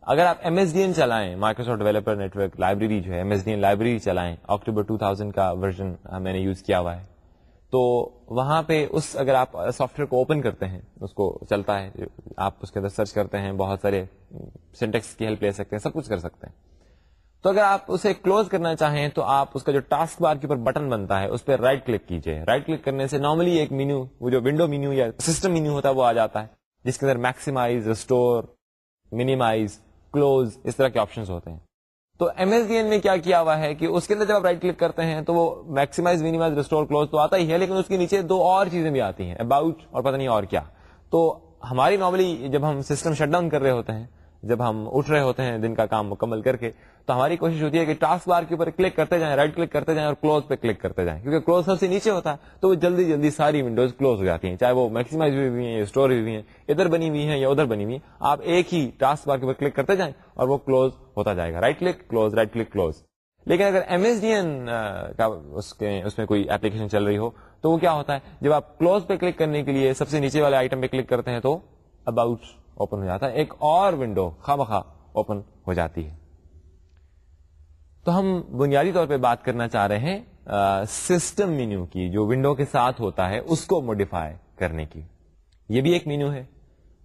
اگر آپ ایم ایس ڈی این چلائیں مائکروسافٹ ڈیولپر نیٹورک لائبریری جو ہے M S D N library چلائیں اکتوبر 2000 کا ورژن میں نے یوز کیا ہوا ہے، تو وہاں پہ اس، اگر آپ سافٹ ویئر کو اوپن کرتے ہیں، اس کو چلتا ہے، آپ اس کے اندر سرچ کرتے ہیں، بہت سارے سینٹیکس کی ہیلپ لے سکتے ہیں، سب کچھ کر سکتے ہیں۔ تو اگر آپ اسے کلوز کرنا چاہیں تو آپ اس کا جو ٹاسک بار کے اوپر بٹن بنتا ہے، اس پہ رائٹ کلک کیجیے رائٹ کلک کرنے سے نارملی ایک مینیو وہ جو ونڈو مینیو یا سسٹم مینیو ہوتا ہے، وہ آ جاتا ہے، جس کے اندر میکسیمائز ریسٹور منیمائز کلوز اس طرح کے آپشن ہوتے ہیں۔ تو ایم ایس ڈی این میں کیا کیا ہوا ہے کہ اس کے اندر جب آپ رائٹ کلک کرتے ہیں تو وہ میکسیمائز منیمائز ریسٹور کلوز تو آتا ہی ہے، لیکن اس کے نیچے دو اور چیزیں بھی آتی ہیں اباؤٹ اور پتہ نہیں اور کیا۔ تو ہماری نارملی جب ہم سسٹم شٹ ڈاؤن کر رہے ہوتے ہیں جب ہم اٹھ رہے ہوتے ہیں دن کا کام مکمل کر کے، تو ہماری کوشش ہوتی ہے کہ ٹاسک بار کے اوپر کلک کرتے جائیں رائٹ کلک کرتے جائیں اور کلوز پہ کلک کرتے جائیں۔ کیونکہ کلوز سب سے نیچے ہوتا ہے تو وہ جلدی جلدی ساری ونڈوز کلوز ہو جاتی ہیں۔ چاہے وہ میکسیمائز ہوئی ہوئی ہیں یا اسٹور ہوئی ہوئی ہیں، ادھر بنی ہوئی ہیں یا ادھر بنی ہوئی ہیں، آپ ایک ہی ٹاسک بار کے اوپر کلک کرتے جائیں اور وہ کلوز ہوتا جائے گا۔ Right click close right click close لیکن اگر ایم ایس ڈی این کا اس کے، اس میں کوئی ایپلیکیشن چل رہی ہو، تو وہ کیا ہوتا ہے؟ جب آپ کلوز پہ کلک کرنے کے لیے سب سے نیچے والے آئٹم پہ کلک کرتے ہیں تو اباؤٹ اوپن ہو جاتا ہے، ایک اور ونڈو خواہ بخواہ اوپن ہو جاتی ہے۔ تو ہم بنیادی طور پہ بات کرنا چاہ رہے ہیں سسٹم مینیو کی، جو ونڈو کے ساتھ ہوتا ہے، اس کو موڈیفائی کرنے کی۔ یہ بھی ایک مینیو ہے۔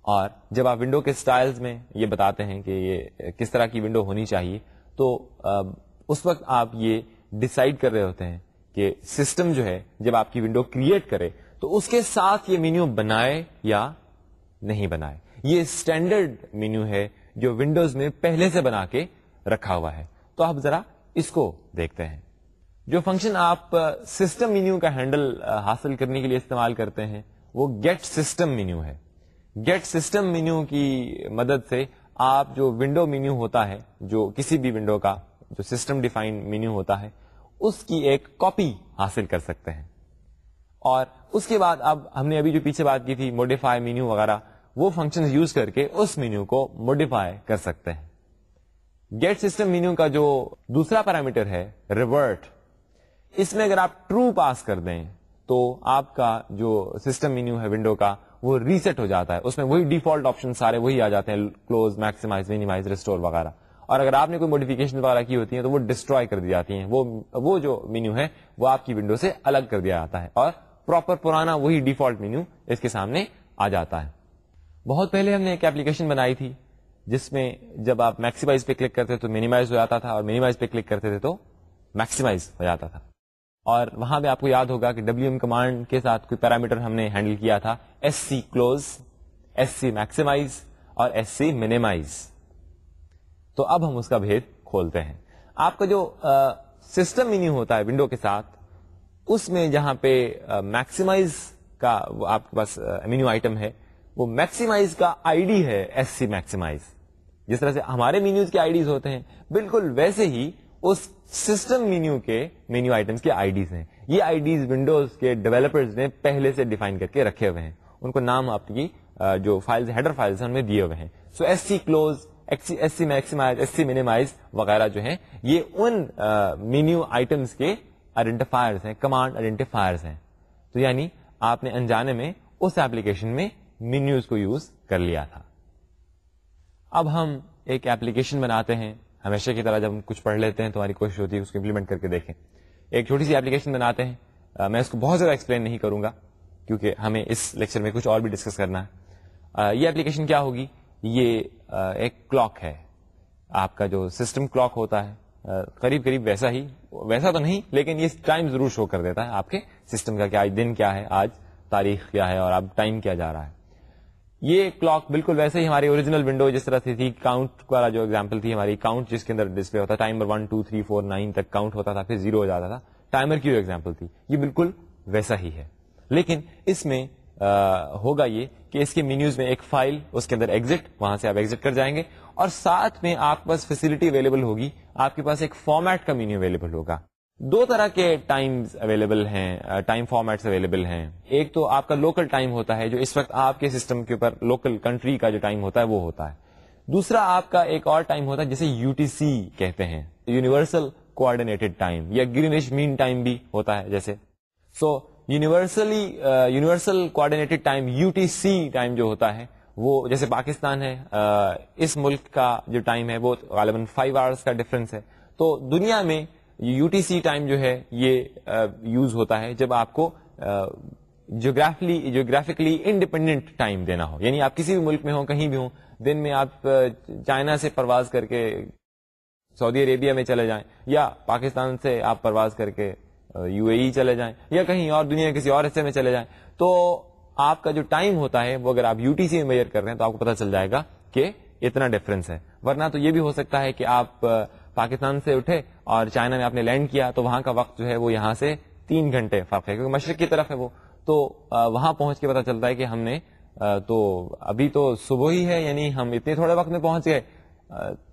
اور جب آپ ونڈو کے سٹائلز میں یہ بتاتے ہیں کہ یہ کس طرح کی ونڈو ہونی چاہیے، تو اس وقت آپ یہ ڈسائڈ کر رہے ہوتے ہیں کہ سسٹم جو ہے، جب آپ کی ونڈو کریٹ کرے، تو اس کے ساتھ یہ مینیو بنائے یا نہیں بنائے۔ یہ اسٹینڈرڈ مینیو ہے جو ونڈوز میں پہلے سے بنا کے رکھا ہوا ہے۔ تو آپ ذرا اس کو دیکھتے ہیں۔ جو فنکشن آپ سسٹم مینیو کا ہینڈل حاصل کرنے کے لیے استعمال کرتے ہیں، وہ گیٹ سسٹم مینیو ہے۔ گیٹ سسٹم مینیو کی مدد سے آپ جو ونڈو مینیو ہوتا ہے، جو کسی بھی ونڈو کا جو سسٹم ڈیفائن مینیو ہوتا ہے، اس کی ایک کاپی حاصل کر سکتے ہیں۔ اور اس کے بعد اب ہم نے ابھی جو پیچھے بات کی تھی موڈیفائی مینیو وغیرہ وہ فنکشن یوز کر کے اس مینیو کو موڈیفائی کر سکتے ہیں۔ گیٹ سسٹم مینیو کا جو دوسرا پیرامیٹر ہے ریورٹ اس میں اگر آپ ٹرو پاس کر دیں تو آپ کا جو سسٹم مینیو ہے ونڈو کا، وہ ریسٹ ہو جاتا ہے۔ اس میں وہی ڈیفالٹ آپشن سارے وہی آ جاتے ہیں کلوز میکسیمائز مینیمائز ریسٹور وغیرہ۔ اور اگر آپ نے کوئی موڈیفکیشن وغیرہ کی ہوتی ہے تو وہ ڈسٹروائے کر دی جاتی ہیں۔ وہ وہ جو مینیو ہے، وہ آپ کی ونڈو سے الگ کر دیا جاتا ہے۔ اور پراپر پرانا وہی ڈیفالٹ مینیو اس کے سامنے آ جاتا ہے۔ بہت پہلے ہم نے ایک ایپلیکیشن بنائی تھی، جس میں جب آپ میکسیمائز پہ کلک کرتے تو مینیمائز ہو جاتا تھا اور مینیمائز پہ کلک کرتے تھے تو میکسیمائز ہو جاتا تھا۔ اور وہاں پہ آپ کو یاد ہوگا کہ ڈبلو ایم کمانڈ کے ساتھ کوئی پیرامیٹر ہم نے ہینڈل کیا تھا S C close S C maximise اور ایس سی مینیمائز تو اب ہم اس کا بھید کھولتے ہیں۔ آپ کا جو سسٹم مینیو ہوتا ہے ونڈو کے ساتھ، اس میں جہاں پہ میکسیمائز کا آپ کے پاس مینیو آئٹم ہے وہ میکسیمائز کا آئی ڈی ہے ایس سی میکسیمائز جس طرح سے ہمارے مینیوز کے آئی ڈیز ہوتے ہیں، بالکل ویسے ہی اس سسٹم مینیو کے مینیو آئٹمس کے آئی ڈیز ہیں۔ یہ آئی ڈیز ونڈوز کے ڈیولپرز نے پہلے سے ڈیفائن کر کے رکھے ہوئے ہیں۔ ان کو نام آپ کی جو فائلز ہیڈر فائلز ہیں، ان میں دیے ہوئے ہیں۔ So S C close S C maximize S C minimize وغیرہ جو ہیں، یہ ان مینیو آئٹمس کے آئیڈینٹیفائرز ہیں کمانڈ آئیڈینٹیفائرز ہیں۔ تو یعنی آپ نے انجانے میں اس ایپلیکیشن میں مینیوز کو یوز کر لیا تھا۔ اب ہم ایک ایپلیکیشن بناتے ہیں۔ ہمیشہ کی طرح جب ہم کچھ پڑھ لیتے ہیں تو ہماری کوشش ہوتی ہے اس کو امپلیمنٹ کر کے دیکھیں۔ ایک چھوٹی سی ایپلیکیشن بناتے ہیں۔ میں اس کو بہت زیادہ ایکسپلین نہیں کروں گا، کیونکہ ہمیں اس لیکچر میں کچھ اور بھی ڈسکس کرنا ہے۔ یہ اپلیکیشن کیا ہوگی؟ یہ ایک کلاک ہے۔ آپ کا جو سسٹم کلاک ہوتا ہے قریب قریب ویسا ہی، ویسا تو نہیں، لیکن یہ ٹائم ضرور شو کر دیتا ہے۔ آپ کے سسٹم کا کیا، دن کیا ہے، آج، تاریخ کیا ہے، اور اب ٹائم کیا جا رہا ہے۔ یہ کلاک بالکل ویسے ہی ہماری اوریجنل ونڈو جس طرح سے تھی کاؤنٹ والا جو ایگزامپل تھی ہماری کاؤنٹ جس کے اندر ڈسپلے ہوتا timer one two three four nine تک کاؤنٹ ہوتا تھا، پھر زیرو ہو جاتا تھا۔ ٹائمر کی جو ایگزامپل تھی، یہ بالکل ویسا ہی ہے۔ لیکن اس میں ہوگا یہ کہ اس کے مینیوز میں ایک فائل اس کے اندر ایگزٹ وہاں سے آپ ایگزٹ کر جائیں گے۔ اور ساتھ میں آپ کے پاس فیسلٹی اویلیبل ہوگی، آپ کے پاس ایک فارمیٹ کا مینیو اویلیبل ہوگا۔ دو طرح کے ٹائمز اویلیبل ہیں ٹائم فارمیٹس اویلیبل ہیں۔ ایک تو آپ کا لوکل ٹائم ہوتا ہے جو اس وقت آپ کے سسٹم کے اوپر لوکل کنٹری کا جو ٹائم ہوتا ہے وہ ہوتا ہے۔ دوسرا آپ کا ایک اور ٹائم ہوتا ہے جسے یو ٹی سی کہتے ہیں۔ یونیورسل کوآڈینیٹڈ ٹائم یا گرینش مین ٹائم بھی ہوتا ہے جیسے۔ So universally universal coordinated time U T C time جو ہوتا ہے وہ جیسے پاکستان ہے uh, اس ملک کا جو ٹائم ہے وہ غالباً فائیو آورس کا ڈفرنس ہے۔ تو دنیا میں یو ٹی سی ٹائم جو ہے یہ یوز uh, ہوتا ہے جب آپ کو جیوگرافلی جیوگرافکلی انڈیپینڈنٹ ٹائم دینا ہو۔ یعنی آپ کسی بھی ملک میں ہوں کہیں بھی ہوں دن میں آپ چائنا سے پرواز کر کے سعودی عربیہ میں چلے جائیں یا پاکستان سے آپ پرواز کر کے یو اے ای چلے جائیں یا کہیں اور دنیا کسی اور حصے میں چلے جائیں۔ تو آپ کا جو ٹائم ہوتا ہے وہ اگر آپ یو ٹی سی میں میئر کر رہے ہیں تو آپ کو پتا چل جائے گا کہ اتنا ڈفرنس ہے۔ ورنہ تو یہ بھی ہو سکتا ہے کہ آپ پاکستان سے اٹھے اور چائنا میں آپ نے لینڈ کیا، تو وہاں کا وقت جو ہے وہ یہاں سے تین گھنٹے فرق ہے، کیونکہ مشرق کی طرف ہے وہ۔ تو وہاں پہنچ کے پتا چلتا ہے کہ ہم نے تو ابھی تو صبح ہی ہے یعنی ہم اتنے تھوڑے وقت میں پہنچ گئے۔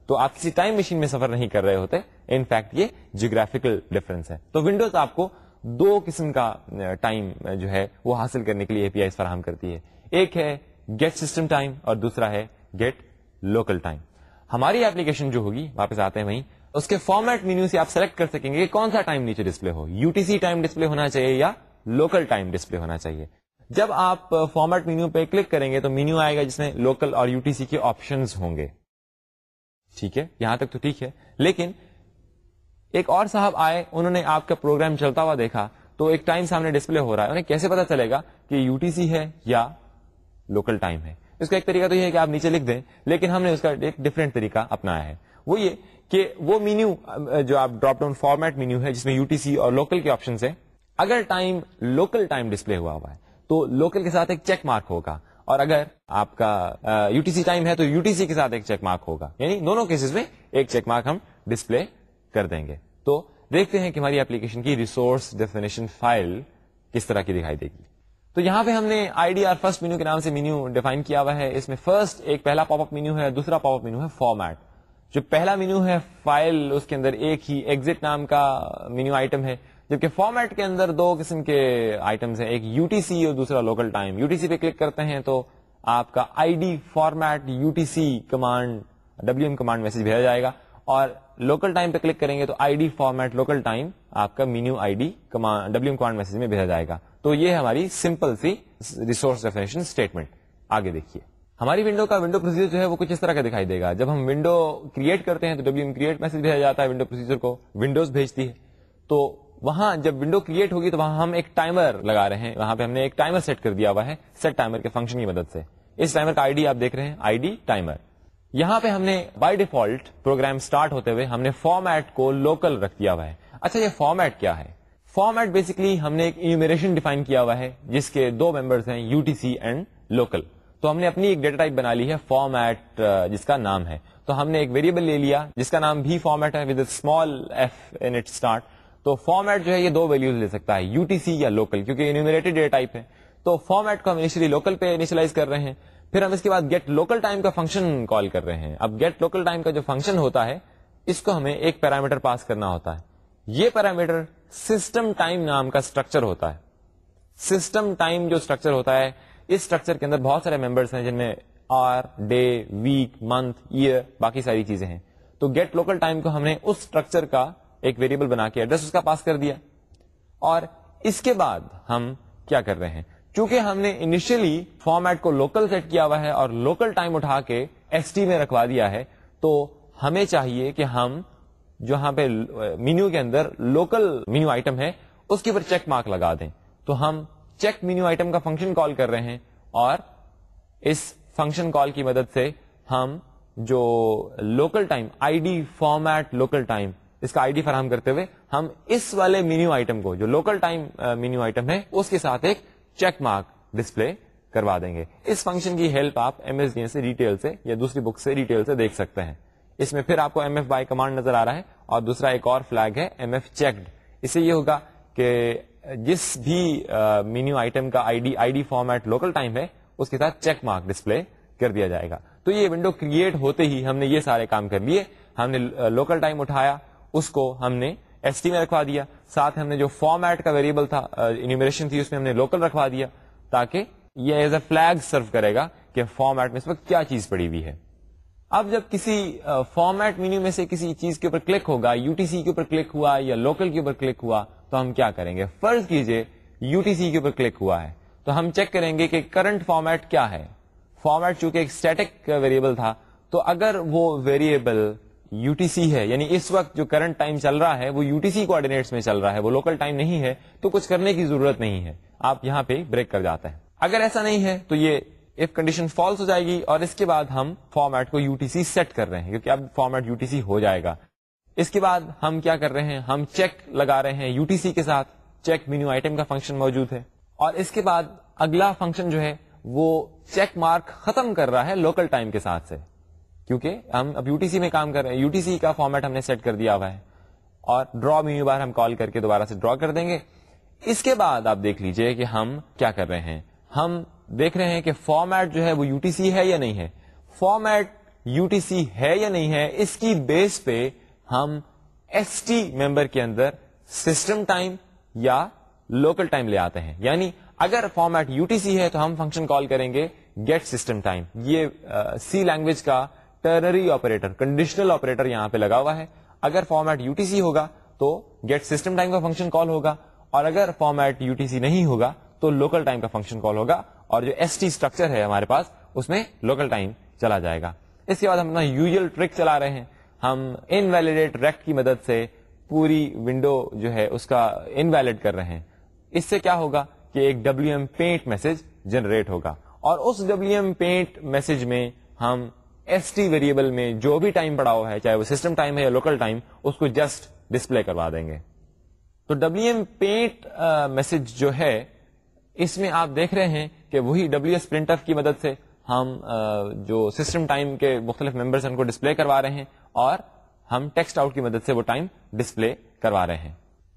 تو آپ کسی ٹائم مشین میں سفر نہیں کر رہے ہوتے۔ ان فیکٹ یہ جیوگرافیکل ڈفرنس ہے۔ تو ونڈوز آپ کو دو قسم کا ٹائم جو ہے وہ حاصل کرنے کے لیے اے پی آئی فراہم کرتی ہے۔ ایک ہے گیٹ سسٹم ٹائم اور دوسرا ہے گیٹ لوکل ٹائم۔ ہماری ایپلیکیشن جو ہوگی، واپس آتے ہیں وہیں، اس کے فارمیٹ مینیو سے آپ سلیکٹ کر سکیں گے کہ کون سا ٹائم نیچے ڈسپلے ہو۔ U T C time display ہونا چاہیے یا لوکل ٹائم ڈسپلے ہونا چاہیے۔ جب آپ فارمیٹ مینیو پہ کلک کریں گے تو مینیو آئے گا جس میں لوکل اور یو ٹی سی کے آپشنز ہوں گے۔ ٹھیک ہے؟ یہاں تک تو ٹھیک ہے۔ لیکن ایک اور صاحب آئے، انہوں نے آپ کا پروگرام چلتا ہوا دیکھا تو ایک ٹائم سامنے ڈسپلے ہو رہا ہے۔ انہیں کیسے پتا چلے گا کہ یو ٹی سی ہے یا لوکل ٹائم ہے؟ اس کا ایک طریقہ تو یہ ہے کہ آپ نیچے لکھ دیں، لیکن ہم نے اس کا ایک ڈفرینٹ طریقہ اپنایا ہے۔ وہ یہ کہ وہ مینیو جو آپ ڈراپ ڈاؤن فارمیٹ مینیو ہے، جس میں یو ٹی سی اور لوکل کے آپشن ہے اگر ٹائم لوکل ٹائم ڈسپلے ہوا ہوا ہے، تو لوکل کے ساتھ ایک چیک مارک ہوگا۔ اور اگر آپ کا یو ٹی سی ٹائم ہے، تو یو ٹی سی کے ساتھ ایک چیک مارک ہوگا۔ یعنی دونوں کیسز میں ایک چیک مارک ہم ڈسپلے کر دیں گے۔ تو دیکھتے ہیں کہ ہماری اپلیکیشن کی ریسورس ڈیفینیشن فائل کس طرح کی دکھائی دے گی۔ تو یہاں پہ ہم نے I D R first menu کے نام سے مینیو ڈیفائن کیا ہوا ہے۔ اس میں فرسٹ ایک پہلا پاپ اپ مینیو ہے، دوسرا پاپ اپ مینیو ہے فارمیٹ جو پہلا مینیو ہے فائل اس کے اندر ایک ہی ایگزٹ نام کا مینیو آئٹم ہے۔ جبکہ فارمیٹ کے اندر دو قسم کے آئٹمس ہیں، ایک یو ٹی سی اور دوسرا local time U T C پہ کلک کرتے ہیں تو آپ کا I D format U T C command W M command message بھیجا جائے گا۔ اور لوکل ٹائم پہ کلک کریں گے تو I D format local time آپ کا menu I D W command message میں بھیجا جائے گا۔ تو یہ ہماری سمپل سی ریسورس ڈیفینیشن اسٹیٹمنٹ آگے دیکھیے۔ ہماری ونڈو کا ونڈو پروسیجر جو ہے وہ کچھ اس طرح کا دکھائی دے گا۔ جب ہم ونڈو کریٹ کرتے ہیں تو ڈبلو کریٹ میسج بھیجا جاتا ہے ونڈو پروسیجر کو۔ ونڈوز بھیجتی ہے۔ تو وہاں جب ونڈو کریٹ ہوگی تو وہاں ہم ایک ٹائمر لگا رہے ہیں۔ وہاں پہ ہم نے ایک ٹائمر سیٹ کر دیا ہوا ہے۔ سیٹ ٹائمر کے فنکشن کی مدد سے۔ اس ٹائمر کا آئی ڈی آپ دیکھ رہے ہیں۔ آئی ڈی ٹائمر یہاں پہ ہم نے بائی ڈیفالٹ پروگرام اسٹارٹ ہوتے ہوئے ہم نے فارمیٹ کو لوکل رکھ دیا ہوا ہے۔ اچھا یہ فارمیٹ کیا ہے؟ فارمیٹ بیسکلی ہم نے ایک انیومیریشن ڈیفائن کیا ہوا ہے، جس کے دو ممبرس ہیں U T C and local تو ہم نے اپنی ایک ڈیٹا ٹائپ بنا لی ہے فارمیٹ جس کا نام ہے۔ تو ہم نے ایک ویریبل لے لیا، جس کا نام بھی فارمیٹ ہے with small F in it start تو فارمیٹ جو ہے، یہ دو ویلوز لے سکتا ہے یو ٹی سی یا لوکل کیونکہ انیومریٹڈ ڈیٹا ٹائپ ہے۔ تو فارمیٹ کو ہم انیشلی لوکل پہ انیشلائز کر رہے ہیں۔ پھر ہم اس کے بعد گیٹ لوکل ٹائم کا فنکشن کال کر رہے ہیں۔ اب گیٹ لوکل ٹائم کا جو فنکشن ہوتا ہے، اس کو ہمیں ایک پیرامیٹر پاس کرنا ہوتا ہے۔ یہ پیرامیٹر سسٹم ٹائم نام کا اسٹرکچر ہوتا ہے۔ سسٹم ٹائم جو اسٹرکچر ہوتا ہے، اس اسٹرکچر کے اندر بہت سارے ممبرس ہیں جن میں hour day week month year باقی ساری چیزیں ہیں۔ تو گیٹ لوکل ٹائم کو ہم نے اس اسٹرکچر کا ایک ویریبل بنا کے ایڈریس اس کا پاس کر دیا۔ اور اس کے بعد ہم کیا کر رہے ہیں؟ چونکہ ہم نے انیشلی فارمیٹ کو لوکل سیٹ کیا ہوا ہے اور لوکل ٹائم اٹھا کے ایس ٹی میں رکھوا دیا ہے، تو ہمیں چاہیے کہ ہم جہاں پہ مینیو کے اندر لوکل مینیو آئٹم ہے، اس کے اوپر چیک مارک لگا دیں۔ تو ہم چیک مینیو آئٹم کا فنکشن کال کر رہے ہیں اور اس فنکشن کال کی مدد سے ہم جو local time I D format local time اس کا آئی ڈی فراہم کرتے ہوئے ہم اس والے مینیو آئٹم کو، جو لوکل ٹائم مینیو آئٹم ہے، اس کے ساتھ ایک چیک مارک ڈسپلے کروا دیں گے۔ اس فنکشن کی ہیلپ آپ ایم ایس ڈی سے ڈیٹیل سے یا دوسری بک سے ڈیٹیل سے دیکھ سکتے ہیں۔ اس میں پھر آپ کو ایم ایف بائی کمانڈ نظر آ رہا ہے اور دوسرا ایک اور فلیگ ہے ایم ایف چیکڈ اس سے یہ ہوگا کہ جس بھی مینیو آئٹم کا I D I D format local time ہے، اس کے ساتھ چیک مارک ڈسپلے کر دیا جائے گا۔ تو یہ ونڈو کریٹ ہوتے ہی ہم نے یہ سارے کام کر لیے۔ ہم نے لوکل ٹائم اٹھایا، اس کو ہم نے ایس ٹی میں رکھوا دیا، ساتھ ہم نے جو فارمیٹ کا ویریبل تھا انیومریشن تھی، اس میں ہم نے لوکل رکھوا دیا تاکہ یہ ایز اے فلگ سرو کرے گا کہ فارمیٹ میں اس وقت کیا چیز پڑی ہوئی ہے۔ اب جب کسی فارمیٹ مینیو میں سے کسی چیز کے اوپر کلک ہوگا یو ٹی سی کے اوپر کلک ہوا یا لوکل کے اوپر کلک ہوا، تو ہم کیا کریں گے؟ فرض کیجیے یو ٹی سی کے اوپر کلک ہوا ہے، تو ہم چیک کریں گے کہ کرنٹ فارمیٹ کیا ہے۔ فارمیٹ چونکہ ایک اسٹیٹک ویریبل تھا، تو اگر وہ ویریبل یو ٹی سی ہے یعنی اس وقت جو کرنٹ ٹائم چل رہا ہے، وہ یو ٹی سی کوآڈینیٹس میں چل رہا ہے، وہ لوکل ٹائم نہیں ہے، تو کچھ کرنے کی ضرورت نہیں ہے۔ آپ یہاں پہ بریک کر جاتے ہیں۔ اگر ایسا نہیں ہے، تو یہ اف کنڈیشن فالس ہو جائے گی اور اس کے بعد ہم فارمیٹ کو یو ٹی سی سیٹ کر رہے ہیں، کیونکہ اب فارمیٹ یو ٹی سی ہو جائے گا۔ اس کے بعد ہم کیا کر رہے ہیں؟ ہم چیک لگا رہے ہیں یو ٹی سی کے ساتھ چیک مینیو آئٹم کا فنکشن موجود ہے۔ اور اس کے بعد اگلا فنکشن جو ہے، وہ چیک مارک ختم کر رہا ہے لوکل ٹائم کے ساتھ سے۔ کیونکہ ہم اب یو ٹی سی میں کام کر رہے ہیں۔ یو ٹی سی کا فارمیٹ ہم نے سیٹ کر دیا ہوا ہے۔ اور ڈرا مینیو بار ہم کال کر کے دوبارہ سے ڈرا کر دیں گے۔ اس کے بعد آپ دیکھ لیجیے کہ ہم کیا کر رہے ہیں۔ ہم دیکھ رہے ہیں کہ فارمیٹ جو ہے وہ یو ٹی سی ہے یا نہیں ہے۔ فارمیٹ یو ٹی سی ہے یا نہیں ہے، اس کی بیس پہ ہم ایس ٹی ممبر کے اندر سسٹم ٹائم یا لوکل ٹائم لے آتے ہیں۔ یعنی اگر فارمیٹ یو ٹی سی ہے تو ہم فنکشن کال کریں گے گیٹ سسٹم ٹائم یہ سی لینگویج کا ٹرنری آپریٹر، کنڈیشنل آپریٹر یہاں پہ لگا ہوا ہے۔ اگر فارمیٹ یو ٹی سی ہوگا تو گیٹ سسٹم ٹائم کا فنکشن کال ہوگا، اور اگر فارمیٹ یو ٹی سی نہیں ہوگا تو لوکل ٹائم کا فنکشن کال ہوگا، اور جو ایس ٹی اسٹرکچر ہے ہمارے پاس، اس میں لوکل ٹائم چلا جائے گا۔ اس کے بعد ہم اپنا یوزل ٹرک چلا رہے ہیں۔ ہم ان ویلڈیٹ ریکٹ کی مدد سے پوری ونڈو جو ہے اس کا انویلڈ کر رہے ہیں۔ اس سے کیا ہوگا کہ ایک W M paint message generate ہوگا۔ اور اس ڈبلو ایم پینٹ میسج میں ہم ایس ٹی ویریبل میں جو بھی ٹائم پڑا ہوا ہے، چاہے وہ سسٹم ٹائم ہے یا لوکل ٹائم اس کو جسٹ ڈسپلے کروا دیں گے۔ تو ڈبلو ایم پینٹ میسج جو ہے، اس میں آپ دیکھ رہے ہیں کہ وہی ڈبلو ایس پرنٹ کی مدد سے ہم جو سسٹم ٹائم کے مختلف ممبرس ان کو ڈسپلے کروا رہے ہیں اور ہم ٹیکسٹ آؤٹ کی مدد سے وہ ٹائم ڈسپلے کروا رہے ہیں۔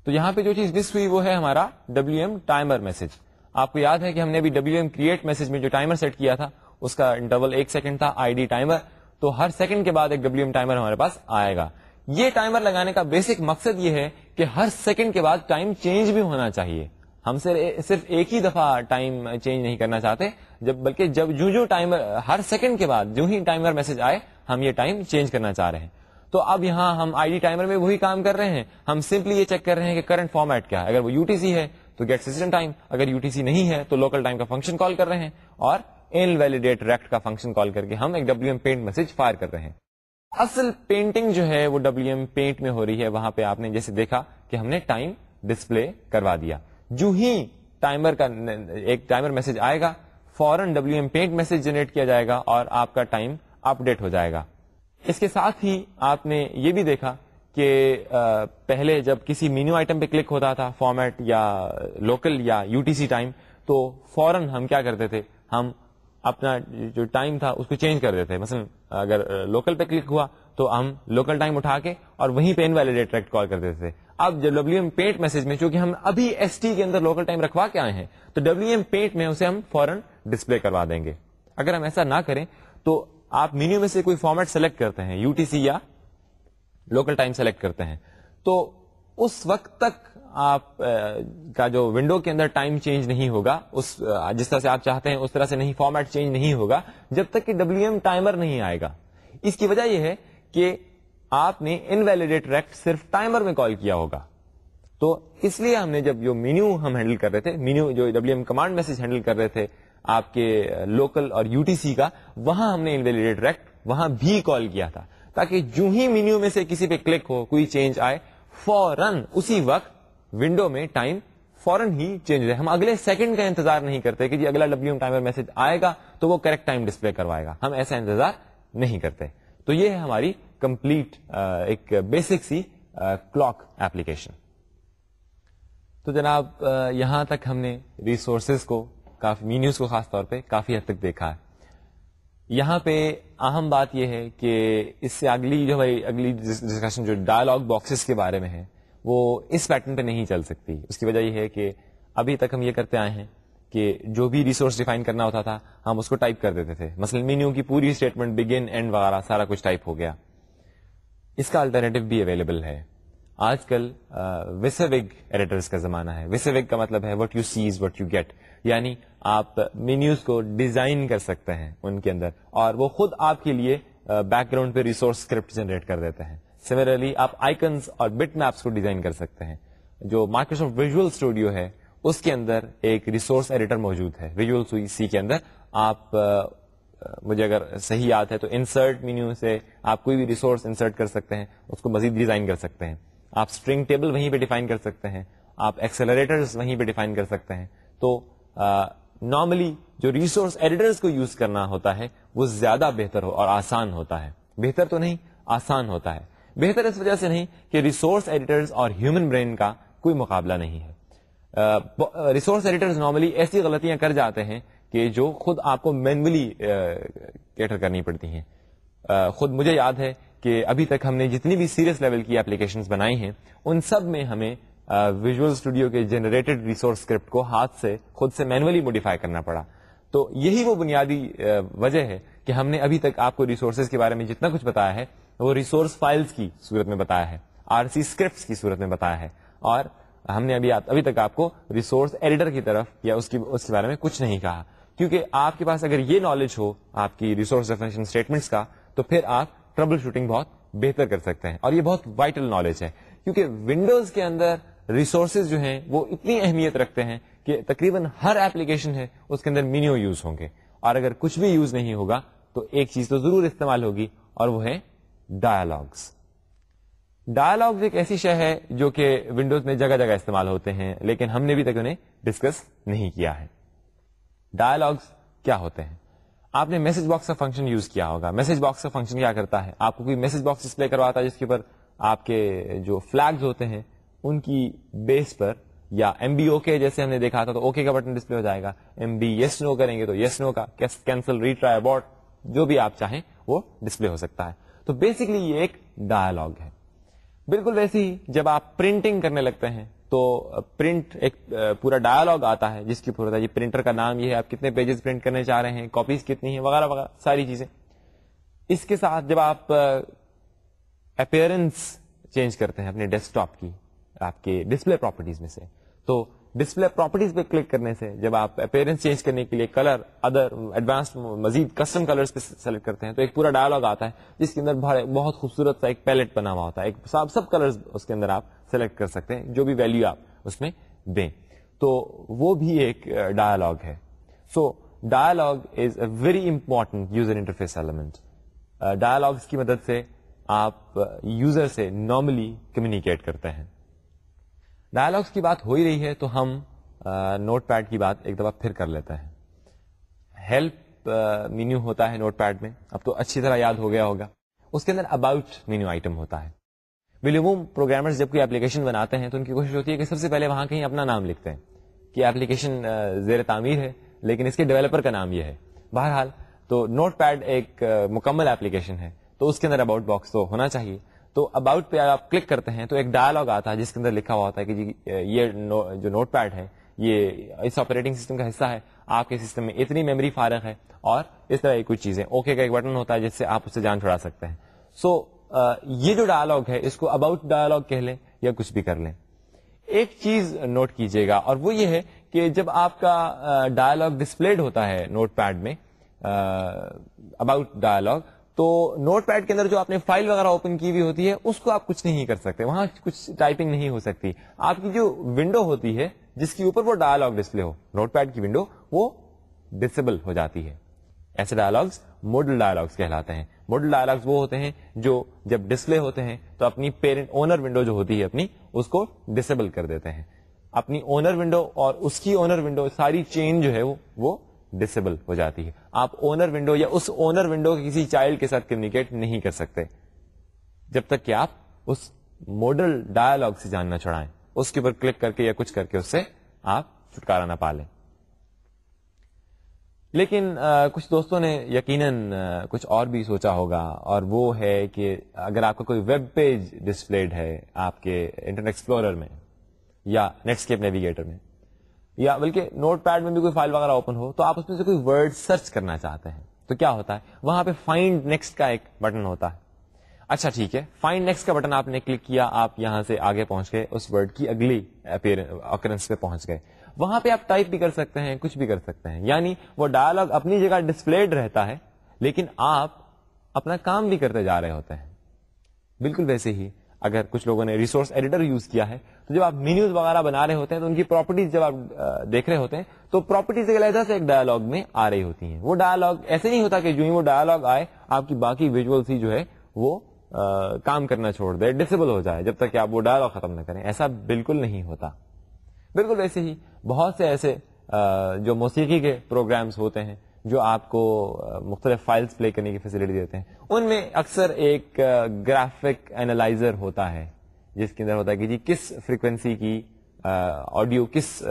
تو یہاں پہ جو چیز مس ہوئی وہ ہے ہمارا ڈبلو ایم ٹائمر میسج آپ کو یاد ہے کہ ہم نے ابھی ڈبلو ایم کریٹ میسج میں جو ٹائمر سیٹ کیا تھا اس کا انٹرول ایک سیکنڈ تھا، آئی ڈی ٹائمر۔ تو ہر سیکنڈ کے بعد ایک ڈبلو ایم ٹائمر ہمارے پاس آئے گا۔ یہ ٹائمر لگانے کا بیسک مقصد یہ ہے کہ ہر سیکنڈ کے بعد ٹائم چینج بھی ہونا چاہیے۔ ہم صرف ایک ہی دفعہ ٹائم چینج نہیں کرنا چاہتے، جب بلکہ جب جو جو ٹائمر ہر سیکنڈ کے بعد جو ہی ٹائمر میسج آئے، ہم یہ ٹائم چینج کرنا چاہ رہے ہیں۔ تو اب یہاں ہم آئی ڈی ٹائمر میں وہی کام کر رہے ہیں۔ ہم سمپلی یہ چیک کر رہے ہیں کہ کرنٹ فارمیٹ کیا ہے۔ اگر وہ یو ٹی سی ہے تو گیٹ سسٹم ٹائم۔ اگر یو ٹی سی نہیں ہے تو لوکل ٹائم کا فنکشن کال کر رہے ہیں۔ اور ان ویلیڈیٹ ریکٹ کا فنکشن کال کر کے ہم ایک W M paint message fire کر رہے ہیں۔ اصل پینٹنگ جو ہے وہ ڈبلو ایم پینٹ میں ہو رہی ہے۔ وہاں پہ آپ نے جیسے دیکھا کہ ہم نے ٹائم ڈسپلے کروا دیا۔ جو ہی ٹائمر کا ایک ٹائمر میسج آئے گا فورن W M paint message generate کیا جائے گا اور آپ کا ٹائم اپ ڈیٹ ہو جائے گا۔ اس کے ساتھ ہی آپ نے یہ بھی دیکھا کہ پہلے جب کسی مینیو آئٹم پہ کلک ہوتا تھا فارمیٹ یا لوکل یا یو ٹی سی ٹائم تو فوراً ہم کیا کرتے تھے؟ ہم اپنا جو ٹائم تھا اس کو چینج کر دیتے مثلا اگر لوکل پہ کلک ہوا تو ہم لوکل ٹائم اٹھا کے اور وہیں پہ والے ڈائریکٹ کال کر دیتے تھے۔ اب جب ڈبلو ایم پینٹ میسج میں چونکہ ہم ابھی ایس ٹی کے اندر لوکل ٹائم رکھوا کے آئے ہیں تو ڈبلو ایم پینٹ میں اسے ہم فوراً ڈسپلے کروا دیں گے۔ اگر ہم ایسا نہ کریں تو آپ مینیو میں سے کوئی فارمیٹ سلیکٹ کرتے ہیں یو ٹی سی یا لوکل ٹائم سلیکٹ کرتے ہیں۔ تو اس وقت تک آپ کا جو ونڈو کے اندر ٹائم چینج نہیں ہوگا، اس جس طرح سے آپ چاہتے ہیں، اس طرح سے نہیں فارمیٹ چینج نہیں ہوگا، جب تک کہ ڈبلو ایم ٹائمر نہیں آئے گا۔ اس کی وجہ یہ ہے کہ آپ نے انویلڈیٹ ریکٹ صرف ٹائمر میں کال کیا ہوگا۔ تو اس لیے ہم نے جب جو مینیو ہم ہینڈل کر رہے تھے مینیو جو W M command message handle کر رہے تھے آپ کے لوکل اور یو ٹی سی کا، وہاں ہم نے انویلڈیٹ ریکٹ وہاں بھی کال کیا تھا۔ تاکہ جو ہی مینیو میں سے کسی پہ کلک ہو، کوئی چینج آئے فورن اسی وقت ونڈو میں ٹائم فورن ہی چینج ہم اگلے سیکنڈ کا انتظار نہیں کرتے کہ جی اگلا ڈبلو ٹائمر میسج آئے گا تو وہ کریکٹ ٹائم ڈسپلے کروائے گا۔ ہم ایسا انتظار نہیں کرتے۔ تو یہ ہے ہماری کمپلیٹ ایک بیسک سی کلاک ایپلیکیشن تو جناب یہاں تک ہم نے ریسورسز کو، کافی مینیوز کو خاص طور پہ کافی حد تک دیکھا ہے۔ یہاں پہ اہم بات یہ ہے کہ اس سے اگلی جو بھائی اگلی ڈسکشن جو ڈائلگ باکسز کے بارے میں ہے وہ اس پیٹرن پہ نہیں چل سکتی۔ اس کی وجہ یہ ہے کہ ابھی تک ہم یہ کرتے آئے ہیں کہ جو بھی ریسورس ڈیفائن کرنا ہوتا تھا، ہم اس کو ٹائپ کر دیتے تھے۔ مثلا مینیو کی پوری اسٹیٹمنٹ بگن اینڈ وغیرہ سارا کچھ ٹائپ ہو گیا۔ اس کا الٹرنیٹو بھی اویلیبل ہے۔ آج کل وسوگ ایڈیٹرس کا زمانہ ہے۔ وسوگ کا مطلب ہے what you see what you get یعنی آپ مینیوز کو ڈیزائن کر سکتے ہیں ان کے اندر۔ اور وہ خود آپ کے لیے بیک گراؤنڈ پہ ریسورس اسکرپٹ جنریٹ کر دیتے ہیں۔ سملرلی آپ آئکنس اور بٹ میپس کو ڈیزائن کر سکتے ہیں۔ جو مائکروسافٹ ویژل اسٹوڈیو ہے، اس کے اندر ایک ریسورس ایڈیٹر موجود ہے۔ ویژل سی کے اندر آپ مجھے اگر صحیح یاد ہے تو انسرٹ مینیو سے آپ کوئی بھی ریسورس انسرٹ کر سکتے ہیں۔ اس کو مزید ڈیزائن کر سکتے ہیں۔ آپ اسٹرنگ ٹیبل وہیں پہ ڈیفائن کر سکتے ہیں۔ آپ ایکسلریٹر وہیں پہ ڈیفائن کر سکتے ہیں۔ تو نارملی جو ریسورس ایڈیٹرس کو یوز کرنا ہوتا ہے، وہ زیادہ بہتر ہو اور آسان ہوتا ہے۔ بہتر تو نہیں، آسان ہوتا ہے۔ بہتر اس وجہ سے نہیں کہ ریسورس ایڈیٹرز اور ہیومن برین کا کوئی مقابلہ نہیں ہے۔ ریسورس ایڈیٹرز نارملی ایسی غلطیاں کر جاتے ہیں کہ جو خود آپ کو مینولی کیٹر کرنی پڑتی ہیں۔ خود مجھے یاد ہے کہ ابھی تک ہم نے جتنی بھی سیریس لیول کی اپلیکیشن بنائی ہیں، ان سب میں ہمیں ویژل اسٹوڈیو کے جنریٹڈ ریسورس اسکرپٹ کو ہاتھ سے، خود سے مینولی موڈیفائی کرنا پڑا۔ تو یہی وہ بنیادی وجہ ہے کہ ہم نے ابھی تک آپ کو ریسورسز کے بارے میں جتنا کچھ بتایا ہے وہ ریسورس فائلز کی صورت میں بتایا ہے آر سی اسکرپٹ کی صورت میں بتایا ہے۔ اور ہم نے ابھی ابھی تک آپ کو ریسورس ایڈیٹر کی طرف یا اس کی اس کے بارے میں کچھ نہیں کہا۔ کیونکہ آپ کے پاس اگر یہ نالج ہو آپ کی ریسورس ڈیفینیشن اسٹیٹمنٹس کا، تو پھر آپ ٹربل شوٹنگ بہت بہتر کر سکتے ہیں۔ اور یہ بہت وائٹل نالج ہے۔ کیونکہ ونڈوز کے اندر ریسورسز جو ہیں وہ اتنی اہمیت رکھتے ہیں کہ تقریباً ہر ایپلیکیشن ہے، اس کے اندر مینیو یوز ہوں گے۔ اور اگر کچھ بھی یوز نہیں ہوگا، تو ایک چیز تو ضرور استعمال ہوگی اور وہ ہے ڈائلاگس ڈائلاگز ایک ایسی شے ہے جو کہ ونڈوز میں جگہ جگہ استعمال ہوتے ہیں، لیکن ہم نے بھی تک انہیں ڈسکس نہیں کیا ہے۔ ڈائلاگس کیا ہوتے ہیں؟ آپ نے میسج باکس کا فنکشن یوز کیا ہوگا۔ میسج باکس کا فنکشن کیا کرتا ہے؟ آپ کو کوئی میسج باکس ڈسپلے کرواتا ہے جس کے اوپر آپ کے جو فلگز ہوتے ہیں، ان کی بیس پر یا ایم بی او کے جیسے ہم نے دیکھا تھا تو اوکے کا بٹن ڈسپلے ہو جائے گا۔ ایم بی یس نو کریں گے تو یس نو کا کینسل ریٹرائی اباٹ جو بھی آپ چاہیں وہ ڈسپلے ہو سکتا ہے۔ تو بیسکلی یہ ایک ڈائلگ ہے۔ بالکل ویسے ہی جب آپ پرنٹنگ کرنے لگتے ہیں تو پرنٹ ایک پورا ڈائلگ آتا ہے جس کی پورا یہ پرنٹر کا نام یہ ہے، آپ کتنے پیجز پرنٹ کرنے چاہ رہے ہیں کاپیز کتنی ہیں، وغیرہ وغیرہ، ساری چیزیں۔ اس کے ساتھ جب آپ اپیئرنس چینج کرتے ہیں اپنے ڈیسک ٹاپ کی، آپ کے ڈسپلے پراپرٹیز میں سے، تو ڈسپلے پراپرٹیز پہ کلک کرنے سے، جب آپ اپیرنس چینج کرنے کے لیے کلر ادر ایڈوانس مزید کسٹم کلر پہ سلیکٹ کرتے ہیں، تو ایک پورا ڈائلگ آتا ہے، جس کے اندر بہت خوبصورت سا ایک پیلٹ بنا ہوا ہوتا ہے۔ ایک سب سب کلر اس کے اندر آپ سلیکٹ کر سکتے ہیں، جو بھی ویلو آپ اس میں دیں۔ تو وہ بھی ایک ڈائلگ ہے۔ So dialog is a very important user interface element dialogs کی مدد سے آپ uh, یوزر سے نارملی کمیونیکیٹ کرتے ہیں۔ ڈائلگس کی بات ہو ہی رہی ہے تو ہم نوٹ پیڈ کی بات ایک دفعہ پھر کر لیتے ہیں ہیلپ مینیو ہوتا ہے نوٹ پیڈ میں۔ اب تو اچھی طرح یاد ہو گیا ہوگا۔ اس کے اندر اباؤٹ مینیو آئٹم ہوتا ہے۔ بلیوم پروگرامر جب کوئی اپلیکیشن بناتے ہیں تو ان کی کوشش ہوتی ہے کہ سب سے پہلے وہاں کہیں اپنا نام لکھتے ہیں کہ اپلیکیشن زیر تعمیر ہے، لیکن اس کے ڈیولپر کا نام یہ ہے۔ بہرحال تو نوٹ پیڈ ایک مکمل اپلیکیشن ہے۔ تو اس کے اندر اباؤٹ باکس تو ہونا چاہیے۔ تو اباؤٹ پہ آپ کلک کرتے ہیں تو ایک ڈائلگ آتا ہے جس کے اندر لکھا ہوا ہوتا ہے کہ جی یہ جو نوٹ پیڈ ہے، یہ اس آپریٹنگ سسٹم کا حصہ ہے، آپ کے سسٹم میں اتنی میموری فارغ ہے اور اس طرح کی کچھ چیزیں۔ اوکے کا ایک بٹن ہوتا ہے جس سے آپ اسے جان چھڑا سکتے ہیں۔ سو یہ جو ڈائلگ ہے، اس کو اباؤٹ ڈائلگ کہہ لیں یا کچھ بھی کر لیں۔ ایک چیز نوٹ کیجیے گا اور وہ یہ ہے کہ جب آپ کا ڈائلگ ڈسپلڈ ہوتا ہے نوٹ پیڈ میں اباؤٹ ڈائلگ تو نوٹ پیڈ کے اندر جو آپ نے فائل وغیرہ اوپن کی ہوئی ہوتی ہے، اس کو آپ کچھ نہیں کر سکتے۔ وہاں کچھ ٹائپنگ نہیں ہو سکتی۔ آپ کی جو ونڈو ہوتی ہے، جس کے اوپر وہ ڈائلگ ڈسپلے ہو، نوٹ پیڈ کی ونڈو وہ ڈسبل ہو جاتی ہے۔ ایسے ڈائلگس ماڈل ڈائلگس کہلاتے ہیں۔ ماڈل ڈائلگس وہ ہوتے ہیں جو جب ڈسپلے ہوتے ہیں، تو اپنی پیرنٹ اونر ونڈو جو ہوتی ہے اپنی، اس کو ڈسیبل کر دیتے ہیں۔ اپنی اونر ونڈو اور اس کی اونر ونڈو ساری چین جو ہے وہ ڈسیبل ہو جاتی ہے۔ آپ اونر ونڈو یا اس اونر ونڈو کسی چائلڈ کے ساتھ کمیونیکیٹ نہیں کر سکتے۔ جب تک کہ آپ اس ماڈل ڈائلگ سے جاننا چڑھائیں اس کے اوپر کلک کر کے یا کچھ کر کے اس سے آپ چھٹکارا نہ پالیں۔ لیکن کچھ دوستوں نے یقیناً کچھ اور بھی سوچا ہوگا، اور وہ ہے کہ اگر آپ کا کوئی ویب پیج ڈسپلڈ ہے آپ کے انٹرنیٹ ایکسپلورر میں یا نیٹسکیپ نیویگیٹر میں یا بلکہ نوٹ پیڈ میں بھی کوئی فائل وغیرہ اوپن ہو، تو آپ اس میں سے کوئی ورڈ سرچ کرنا چاہتے ہیں۔ تو کیا ہوتا ہے؟ وہاں پہ فائنڈ نیکسٹ کا ایک بٹن ہوتا ہے۔ اچھا ٹھیک ہے۔ فائنڈ نیکسٹ کا بٹن آپ نے کلک کیا، آپ یہاں سے آگے پہنچ گئے، اس ورڈ کی اگلی اکرنس پہ پہنچ گئے۔ وہاں پہ آپ ٹائپ بھی کر سکتے ہیں، کچھ بھی کر سکتے ہیں۔ یعنی وہ ڈائلگ اپنی جگہ ڈسپلڈ رہتا ہے، لیکن آپ اپنا کام بھی کرتے جا رہے ہوتے ہیں۔ بالکل ویسے ہی۔ اگر کچھ لوگوں نے ریسورس ایڈیٹر یوز کیا ہے، تو جب آپ مینیوز وغیرہ بنا رہے ہوتے ہیں، تو ان کی پراپرٹیز جب آپ دیکھ رہے ہوتے ہیں، تو پراپرٹیز علیحدہ سے ایک ڈائلگ میں آ رہی ہوتی ہیں۔ وہ ڈائلگ ایسے نہیں ہوتا کہ جو ہی وہ ڈائلگ آئے، آپ کی باقی ویژلس ہی جو ہے، وہ کام کرنا چھوڑ دے ڈسیبل ہو جائے، جب تک کہ آپ وہ ڈائلگ ختم نہ کریں۔ ایسا بالکل نہیں ہوتا۔ بالکل ویسے ہی بہت سے ایسے جو موسیقی کے پروگرامز ہوتے ہیں جو آپ کو مختلف فائلز پلے کرنے کی فیسلٹی دیتے ہیں، ان میں اکثر ایک گرافک اینالائزر ہوتا ہے، جس کے اندر ہوتا ہے کہ جی کس فریکوینسی کی آڈیو کس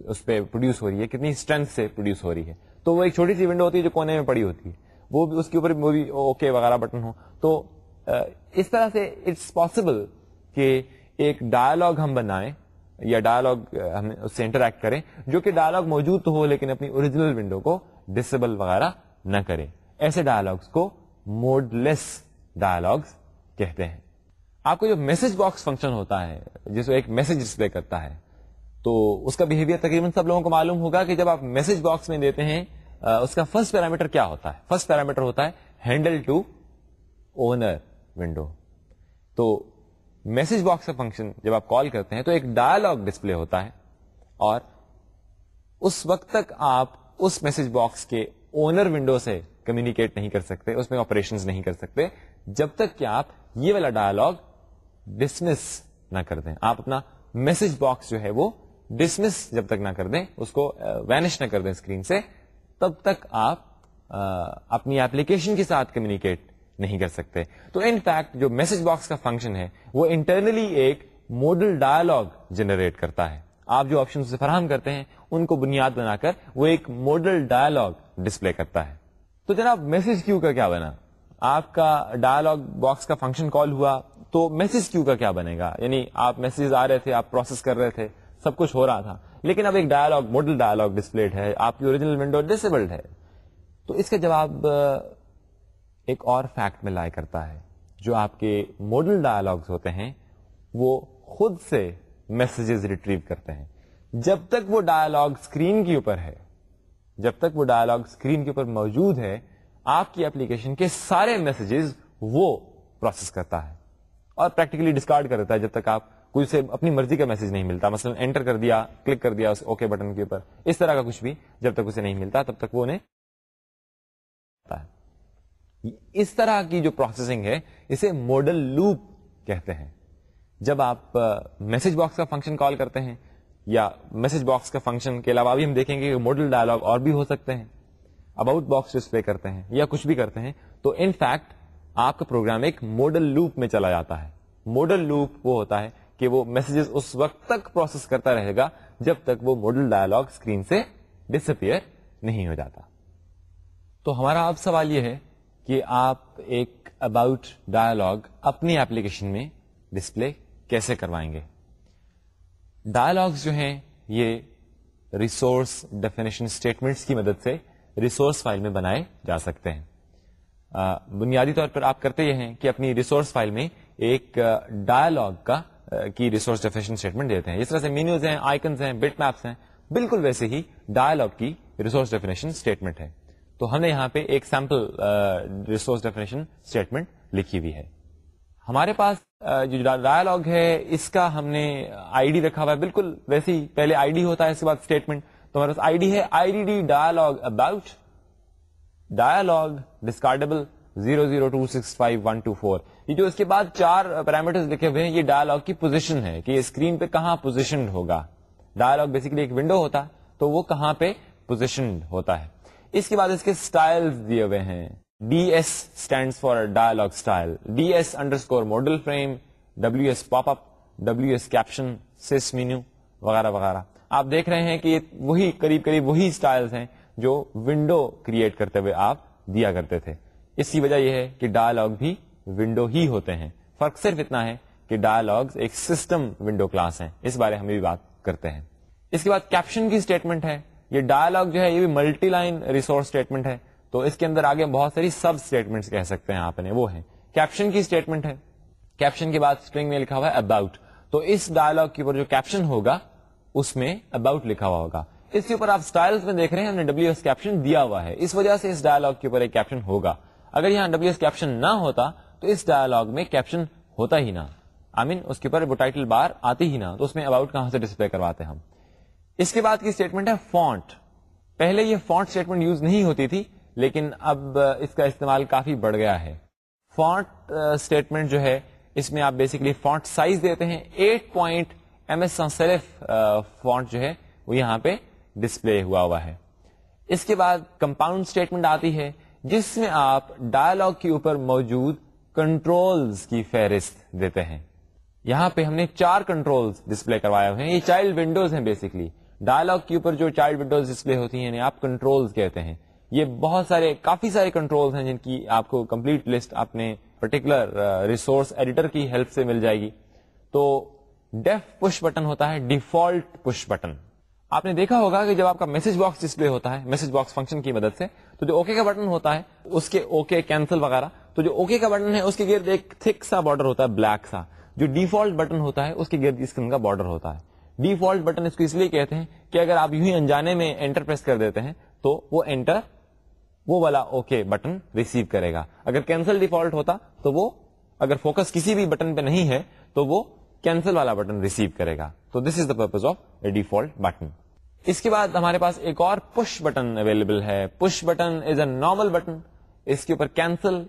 اس پہ پروڈیوس ہو رہی ہے، کتنی اسٹرینتھ سے پروڈیوس ہو رہی ہے۔ تو وہ ایک چھوٹی سی ونڈو ہوتی ہے جو کونے میں پڑی ہوتی ہے۔ وہ بھی، اس کے اوپر وہ بھی اوکے وغیرہ بٹن ہو تو اس طرح سے اٹس پاسبل کہ ایک ڈائلگ ہم بنائیں یا ڈائلگ ہم اس سے انٹریکٹ کریں، جو کہ ڈائلگ موجود تو ہو لیکن اپنی اوریجنل ونڈو کو ڈسیبل وغیرہ نہ کرے ایسے ڈائلگس کو موڈ لیس ڈائلگس کہتے ہیں۔ آپ کو جو میسج باکس فنکشن ہوتا ہے، جس کو ایک میسج ڈسپلے کرتا ہے، تو اس کا بہیویئر تقریباً سب لوگوں کو معلوم ہوگا کہ جب آپ میسج باکس میں دیتے ہیں اس کا فرسٹ پیرامیٹر کیا ہوتا ہے؟ فرسٹ پیرامیٹر ہوتا ہے ہینڈل ٹو اونر ونڈو تو میسج باکس کا فنکشن جب آپ کال کرتے ہیں تو ایک ڈائلگ ڈسپلے ہوتا ہے اور اس وقت تک آپ اس میسج باکس کے اونر ونڈو سے کمیونیکیٹ نہیں کر سکتے، اس میں آپریشن نہیں کر سکتے، جب تک کہ آپ یہ والا ڈائلگ ڈسمس نہ کر دیں۔ آپ اپنا میسج باکس جو ہے وہ ڈسمس جب تک نہ کر دیں، اس کو وینش نہ کر دیں اسکرین سے، تب تک آپ اپنی ایپلیکیشن کے ساتھ کمیونیکیٹ نہیں کر سکتے۔ تو ان فیکٹ جو میسج باکس کا فنکشن ہے، وہ انٹرنلی ایک ماڈل ڈائلگ جنریٹ کرتا ہے۔ آپ جو آپشن سے فراہم کرتے ہیں، ان کو بنیاد بنا کر وہ ایک ماڈل ڈائلگ ڈسپلے کرتا ہے۔ تو جناب میسج کیو کا کیا بنا؟ آپ کا ڈائلگ باکس کا فنکشن کال ہوا تو میسج کیو کا کیا بنے گا؟ یعنی آپ میسج آ رہے تھے، آپ پروسیس کر رہے تھے، سب کچھ ہو رہا تھا۔ لیکن اب ایک ڈائلگ ماڈل ڈائلگ ڈسپلڈ ہے، آپ کی اوریجنل ونڈو ڈسبلڈ ہے۔ تو اس کا جواب ایک اور فیکٹ میں لائے کرتا ہے، جو آپ کے ماڈل ڈائلگس ہوتے ہیں، وہ خود سے میسجز ریٹریو کرتے ہیں۔ جب تک وہ ڈائلگ اسکرین کے اوپر ہے، جب تک وہ ڈائلگ اسکرین کے اوپر موجود ہے، آپ کی اپلیکیشن کے سارے میسجز وہ پروسیس کرتا ہے۔ اور پریکٹیکلی ڈسکارڈ کر دیتا ہے جب تک آپ کوئی سے اپنی مرضی کا میسج نہیں ملتا۔ مثلا انٹر کر دیا کلک کر دیا اس اوکے بٹن کے اوپر۔ اس طرح کا کچھ بھی جب تک اسے نہیں ملتا، تب تک وہ انہیں اس طرح کی جو پروسیسنگ ہے، اسے ماڈل لوپ کہتے ہیں۔ جب آپ میسج باکس کا فنکشن کال کرتے ہیں، یا میسج باکس کا فنکشن کے علاوہ بھی ہم دیکھیں گے کہ ماڈل ڈائلگ اور بھی ہو سکتے ہیں۔ اباؤٹ باکس ڈسپلے کرتے ہیں یا کچھ بھی کرتے ہیں۔ تو ان فیکٹ آپ کا پروگرام ایک ماڈل لوپ میں چلا جاتا ہے۔ ماڈل لوپ وہ ہوتا ہے کہ وہ میسجز اس وقت تک پروسیس کرتا رہے گا جب تک وہ ماڈل ڈائلگ اسکرین سے ڈسپیئر نہیں ہو جاتا۔ تو ہمارا اب سوال یہ ہے کہ آپ ایک اباؤٹ ڈائلگ اپنی ایپلیکیشن میں ڈسپلے کیسے کروائیں گے؟ ڈائلگس جو ہیں، یہ ریسورس ڈیفینیشن اسٹیٹمنٹس کی مدد سے ریسورس فائل میں بنائے جا سکتے ہیں۔ بنیادی طور پر آپ کرتے یہ ہیں کہ اپنی ریسورس فائل میں ایک ڈائلگ کا کی ریسورس ڈیفینیشن اسٹیٹمنٹ دیتے ہیں۔ اس طرح سے مینیوز ہیں آئکنس ہیں بٹ میپس ہیں، بالکل ویسے ہی ڈائلگ کی ریسورس ڈیفینیشن اسٹیٹمنٹ ہے۔ تو ہم نے یہاں پہ ایک سیمپل ریسورس ڈیفینیشن اسٹیٹمنٹ لکھی ہوئی ہے۔ ہمارے پاس جو ڈائلگ ہے، اس کا ہم نے آئی ڈی رکھا ہوا ہے۔ بالکل ویسے ہی، پہلے آئی ڈی ہوتا ہے، اس کے بعد اسٹیٹمنٹ تو ہمارے پاس آئی ڈی ہے۔ I D D dialog about dialog discardable zero zero two six five one two four یہ جو اس کے بعد چار پیرامیٹر لکھے ہوئے ہیں، یہ ڈائلگ کی پوزیشن ہے کہ اسکرین پہ کہاں پوزیشن ہوگا۔ ڈائلگ بیسکلی ایک ونڈو ہوتا، تو وہ کہاں پہ پوزیشن ہوتا ہے۔ اس کے بعد اس کے اسٹائل دیے ہوئے ہیں۔ D S stand for dialog style D S underscore modal frame W S pop up W S caption sys menu وغیرہ وغیرہ۔ آپ دیکھ رہے ہیں کہ یہ وہی قریب قریب وہی اسٹائل ہیں جو ونڈو کریٹ کرتے ہوئے آپ دیا کرتے تھے۔ اس کی وجہ یہ ہے کہ ڈائلگ بھی ونڈو ہی ہوتے ہیں۔ فرق صرف اتنا ہے کہ ڈائلگ ایک سسٹم ونڈو کلاس ہے اس بارے ہم بھی بات کرتے ہیں۔ اس کے بعد کیپشن کی اسٹیٹمنٹ ہے۔ یہ ڈائلگ جو ہے یہ بھی ملٹی لائن ریسورس اسٹیٹمنٹ ہے۔ تو اس کے اندر آگے بہت ساری سب اسٹیٹمنٹ کہہ سکتے ہیں آپ نے، وہ ہے کیپشن کی اسٹیٹمنٹ ہے۔ کیپشن کے بعد اسٹرنگ میں لکھا ہوا ہے اباؤٹ تو اس ڈائلگ کے اوپر جو کیپشن ہوگا، اس میں اباؤٹ لکھا ہوا ہوگا۔ اس کے اوپر آپ اسٹائل میں دیکھ رہے ہیں، ہم نے ڈبلو ایس کیپشن دیا ہوا ہے۔ اس وجہ سے اس ڈائلگ کے اوپر ایک کیپشن ہوگا۔ اگر یہاں ڈبلو ایس کیپشن نہ ہوتا، تو اس ڈائلگ میں کیپشن ہوتا ہی نہ۔ آئی مین اس کے اوپر وہ ٹائٹل بار آتی ہی نہ۔ تو اس میں اباؤٹ کہاں سے ڈسپلے کرواتے ہم؟ اس کے بعد کی اسٹیٹمنٹ ہے فونٹ پہلے یہ فونٹ اسٹیٹمنٹ یوز نہیں ہوتی تھی، لیکن اب اس کا استعمال کافی بڑھ گیا ہے۔ فونٹ اسٹیٹمنٹ جو ہے، اس میں آپ بیسکلی فونٹ سائز دیتے ہیں۔ Eight point M S font جو ہے، وہ یہاں پہ ڈسپلے ہوا ہوا ہے۔ اس کے بعد کمپاؤنڈ اسٹیٹمنٹ آتی ہے، جس میں آپ ڈائلگ کے اوپر موجود کنٹرولز کی فہرست دیتے ہیں۔ یہاں پہ ہم نے چار کنٹرول ڈسپلے کروائے ہوئے ہیں۔ یہ چائلڈ ونڈوز ہیں بیسکلی ڈائلگ کے اوپر جو چائلڈ ونڈوز ڈسپلے ہوتی ہیں یعنی آپ کنٹرول کہتے ہیں۔ یہ بہت سارے، کافی سارے کنٹرول ہیں جن کی آپ کو کمپلیٹ لسٹ اپنے پرٹیکولر ریسورس ایڈیٹر کی ہیلپ سے مل جائے گی۔ تو ڈیف پش بٹن ہوتا ہے ڈیفالٹ پش بٹن آپ نے دیکھا ہوگا کہ جب آپ کا میسج باکس ڈسپلے ہوتا ہے میسج باکس فنکشن کی مدد سے، تو جو اوکے کا بٹن ہوتا ہے، اس کے اوکے کینسل وغیرہ، تو جو اوکے کا بٹن ہے، اس کے گرد ایک تھک سا بارڈر ہوتا ہے بلیک سا۔ جو ڈیفالٹ بٹن ہوتا ہے، اس کے گرد اسکرین کا بارڈر ہوتا ہے۔ ڈیفالٹ بٹن اس کو اس لیے کہتے ہیں کہ اگر آپ یوں ہی انجانے میں انٹر پریس کر دیتے ہیں تو وہ انٹر وہ والا اوکے بٹن ریسیو کرے گا۔ اگر کینسل ڈیفالٹ ہوتا تو وہ اگر فوکس کسی بھی بٹن پہ نہیں ہے تو وہ کینسل والا بٹن ریسیو کرے گا۔ تو this is the purpose of a default button اس کے بعد ہمارے پاس ایک اور پش بٹن اویلیبل ہے۔ Push button is a normal button اس کے اوپر کینسل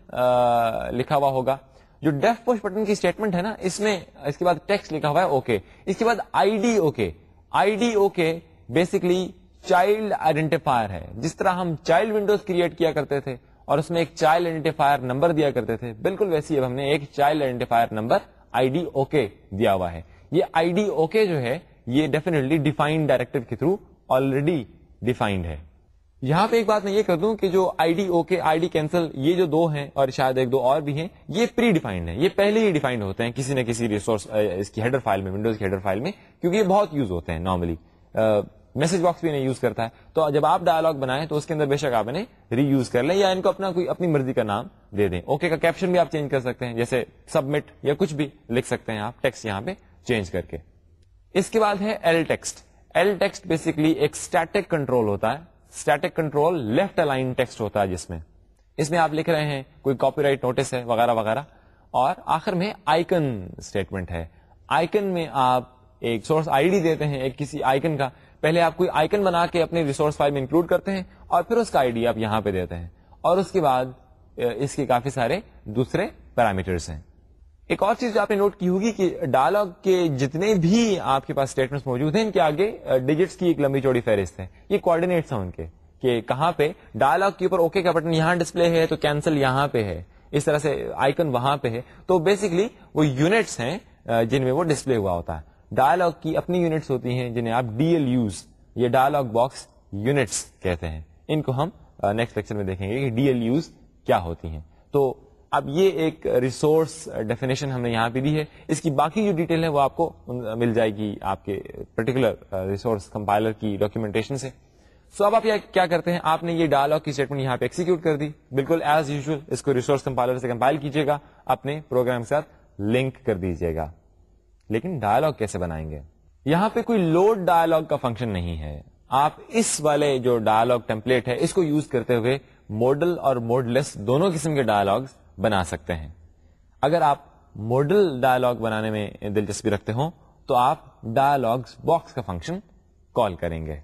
لکھا ہوا ہوگا۔ جو ڈیف پوش بٹن کی اسٹیٹمنٹ ہے نا، اس میں، اس کے بعد ٹیکسٹ لکھا ہوا ہے اوکے اس کے بعد I D okay I D okay basically child identifier ہے. جس طرح ہم چائلڈ ونڈوز کریٹ کیا کرتے تھے اور اس میں ایک چائلڈ آئیڈینٹیفائر نمبر دیا کرتے تھے، بالکل ویسی اب ہم نے ایک child identifier number I D okay دیا ہوا ہے. یہ آئی ڈی اوکے جو ہے، یہ ڈیفینیٹلی ڈیفائنڈ ڈائریکٹر کے تھرو آلریڈی ڈیفائنڈ ہے. یہاں پہ ایک بات میں یہ کر دوں کہ جو I D okay I D cancel یہ جو دو ہیں اور شاید ایک دو اور بھی ہیں، یہ پری ڈیفائنڈ ہے یہ پہلے ہی ڈیفائنڈ ہوتے ہیں کسی نہ کسی ریسورس اس کی ہیڈر فائل میں ونڈوز کی ہیڈر فائل میں، کیونکہ یہ بہت یوز ہوتے ہیں نارملی میسج باکس بھی نہیں یوز کرتا ہے۔ تو جب آپ ڈائلگ بنائیں تو اس کے اندر بے شک آپ انہیں ری یوز کر لیں یا ان کو اپنا کوئی اپنی مرضی کا نام دے دیں۔ اوکے کا کیپشن بھی آپ چینج کر سکتے ہیں، جیسے سبمٹ یا کچھ بھی لکھ سکتے ہیں آپ ٹیکسٹ یہاں پہ چینج کر کے۔ اس کے بعد ہے L text L text basically ایک اسٹیٹک کنٹرول ہوتا ہے۔ Static control left align text ہوتا ہے جس میں۔ اس میں آپ لکھ رہے ہیں، کوئی کاپی رائٹ نوٹس ہے، وغیرہ وغیرہ۔ اور آخر میں آئکن اسٹیٹمنٹ ہے۔ آئکن میں آپ ایک سورس آئی ڈی دیتے ہیں، ایک کسی آئکن کا۔ پہلے آپ کوئی آئکن بنا کے اپنے ریسورس فائل میں انکلوڈ کرتے ہیں اور پھر اس کا آئی ڈی آپ یہاں پہ دیتے ہیں۔ اور اس کے بعد، اس کے کافی سارے دوسرے پیرامیٹرس ہیں۔ ایک اور چیز جو آپ نے نوٹ کی ہوگی کہ ڈائلگ کے جتنے بھی آپ کے پاس اسٹیٹمنٹ موجود ہیں، ان کے آگے ڈیجٹس کی ایک لمبی چوڑی فہرست ہے۔ یہ کوآڈینیٹس ہیں ان کے کہ کہاں پہ ڈائلگ کے اوپر اوکے کا بٹن یہاں ڈسپلے ہے تو کینسل یہاں پہ ہے۔ اس طرح سے آئکن وہاں پہ ہے۔ تو بیسکلی وہ یونٹس ہیں جن میں وہ ڈسپلے ہوا ہوتا ہے۔ ڈائلگ کی اپنی یونٹس ہوتی ہیں جنہیں آپ ڈی ایل یوز یہ ڈائلگ باکس یونٹس کہتے ہیں۔ ان کو ہم نیکسٹ لیکچر میں دیکھیں گے کہ ڈی ایل یوز کیا ہوتی ہیں۔ تو اب یہ ایک ریسورس ڈیفینیشن uh, ہم نے یہاں پہ دی ہے۔ اس کی باقی جو ڈیٹیل ہے وہ آپ کو uh, مل جائے گی آپ کے پرٹیکولر ریسورس کمپائلر کی ڈاکیومنٹیشن سے۔ سو اب آپ کیا کرتے ہیں؟ آپ نے یہ ڈائلگ کی اسٹیٹمنٹ یہاں پہ ایکسیکیوٹ کر دی۔ بالکل ایز یوزل اس کو ریسورس کمپائلر سے کمپائل کیجیے گا۔ اپنے پروگرام کے ساتھ لنک کر دیجیے گا۔ لیکن ڈائلگ کیسے بنائیں گے؟ یہاں پہ کوئی لوڈ ڈائلگ کا فنکشن نہیں ہے۔ آپ اس والے جو ڈائلگ ٹیمپلیٹ ہے اس کو یوز کرتے ہوئے ماڈل اور موڈ لیس دونوں قسم کے ڈائلگس بنا سکتے ہیں۔ اگر آپ ماڈل ڈائلگ بنانے میں دلچسپی رکھتے ہوں، تو آپ ڈائلگس باکس کا فنکشن کال کریں گے۔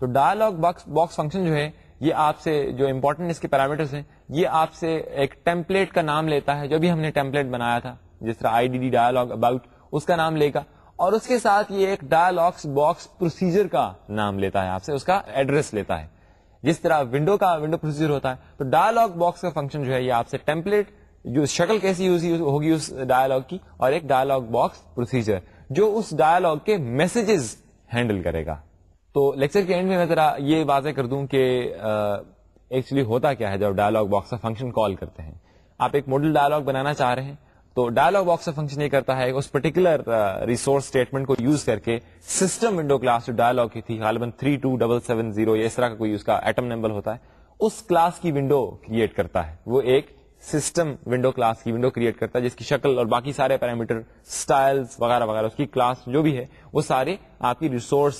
تو ڈائلگ باکس باکس فنکشن جو ہے، یہ آپ سے جو امپورٹنٹ اس کے پیرامیٹرس ہیں، یہ آپ سے ایک ٹیمپلیٹ کا نام لیتا ہے، جو بھی ہم نے ٹیمپلیٹ بنایا تھا۔ جس طرح I D D dialog about اس کا نام لے گا۔ اور اس کے ساتھ یہ ایک ڈائلگس باکس پروسیجر کا نام لیتا ہے، آپ سے اس کا ایڈریس لیتا ہے۔ جس طرح ونڈو کا ونڈو پروسیجر ہوتا ہے، تو ڈائلگ باکس کا فنکشن جو ہے یہ آپ سے ٹیمپلیٹ جو شکل کیسی یوز ہوگی اس ڈائلگ کی اور ایک ڈائلگ باکس پروسیجر جو اس ڈائلگ کے میسجز ہینڈل کرے گا۔ تو لیکچر کے اینڈ میں میں ذرا یہ واضح کر دوں کہ ایکچولی ہوتا کیا ہے جب ڈائلگ باکس کا فنکشن کال کرتے ہیں۔ آپ ایک ماڈل ڈائلگ بنانا چاہ رہے ہیں تو ڈائلگ باکس فنکشن یہ کرتا ہے، اس پرٹیکولر ریسورس اسٹیٹمنٹ کو یوز کر کے سسٹم ونڈو کلاس جو ڈائلگ کی تھی، غالباً three two double seven zero اس طرح کا کوئی اس کا ایٹم نمبر ہوتا ہے، اس کلاس کی ونڈو کریٹ کرتا ہے. وہ ایک سسٹم ونڈو کلاس کی ونڈو کریٹ کرتا ہے، جس کی شکل اور باقی سارے پیرامیٹر اسٹائل وغیرہ وغیرہ، اس کی کلاس جو بھی ہے، وہ سارے آپ کی ریسورس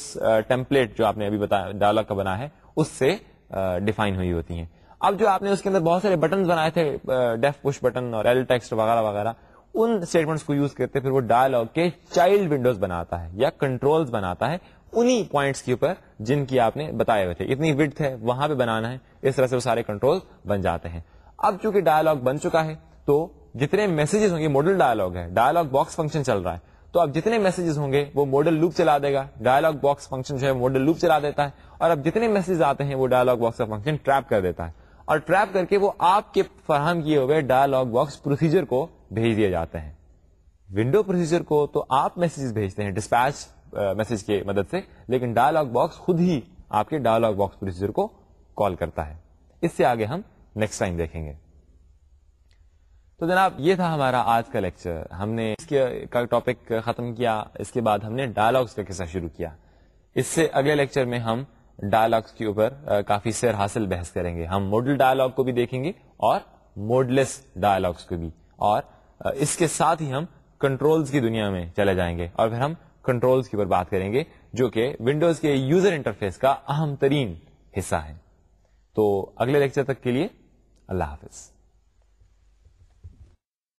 ٹیمپلیٹ uh, جو آپ نے ابھی بتایا ڈالا کا بنا ہے، اس سے uh, ڈیفائن ہوئی ہوتی ہیں۔ اب جو آپ نے اس کے اندر بہت سارے بٹن بنائے تھے ڈیف پش بٹن اور ایل ٹیکسٹ وغیرہ وغیرہ، ان اسٹیٹمنٹس کو یوز کرتے پھر وہ ڈائلگ کے چائلڈ ونڈوز بناتا ہے یا کنٹرول بناتا ہے، انہی پوائنٹس کے اوپر جن کی آپ نے بتائے ہوئے تھے۔ اتنی وڈ ہے، وہاں پہ بنانا ہے، اس طرح سے وہ سارے کنٹرول بن جاتے ہیں۔ اب چونکہ ڈائلگ بن چکا ہے، تو جتنے میسجز ہوں گے ماڈل ڈائلگ ہے ڈائلگ باکس فنکشن چل رہا ہے۔ تو اب جتنے میسجز ہوں گے، وہ ماڈل لوپ چلا دے گا۔ ڈائلگ باکس فنکشن جو ہے ماڈل لوپ چلا دیتا ہے۔ اور اب جتنے میسج آتے ہیں، وہ ڈائلگ باکس کا فنکشن ٹریپ کر دیتا ہے۔ اور ٹریپ کر کے وہ آپ کے فراہم کیے ہوئے ڈائلگ باکس پروسیجر کو بھیج دیے جاتے ہیں۔ ونڈو پروسیجر کو تو آپ میسجز بھیجتے ہیں ڈسپیچ میسج کی مدد سے، لیکن ڈائلگ باکس خود ہی آپ کے ڈائلگ باکس پروسیجر کو کال کرتا ہے۔ اس سے آگے ہم نیکسٹ ٹائم دیکھیں گے۔ تو جناب، یہ تھا ہمارا آج کا لیکچر ہم نے اس کا ٹاپک ختم کیا، اس کے بعد ہم نے ڈائلگس کا قصہ شروع کیا۔ اس سے اگلے لیکچر میں ہم ڈائلگس کے اوپر کافی سیر حاصل بحث کریں گے۔ ہم موڈل ڈائلگ کو بھی دیکھیں گے اور موڈلس ڈائلگس کو بھی۔ اور اس کے ساتھ ہی ہم کنٹرولز کی دنیا میں چلے جائیں گے۔ اور پھر ہم کنٹرولز کے اوپر بات کریں گے، جو کہ ونڈوز کے یوزر انٹرفیس کا اہم ترین حصہ ہے۔ تو اگلے لیکچر تک کے لیے اللہ حافظ۔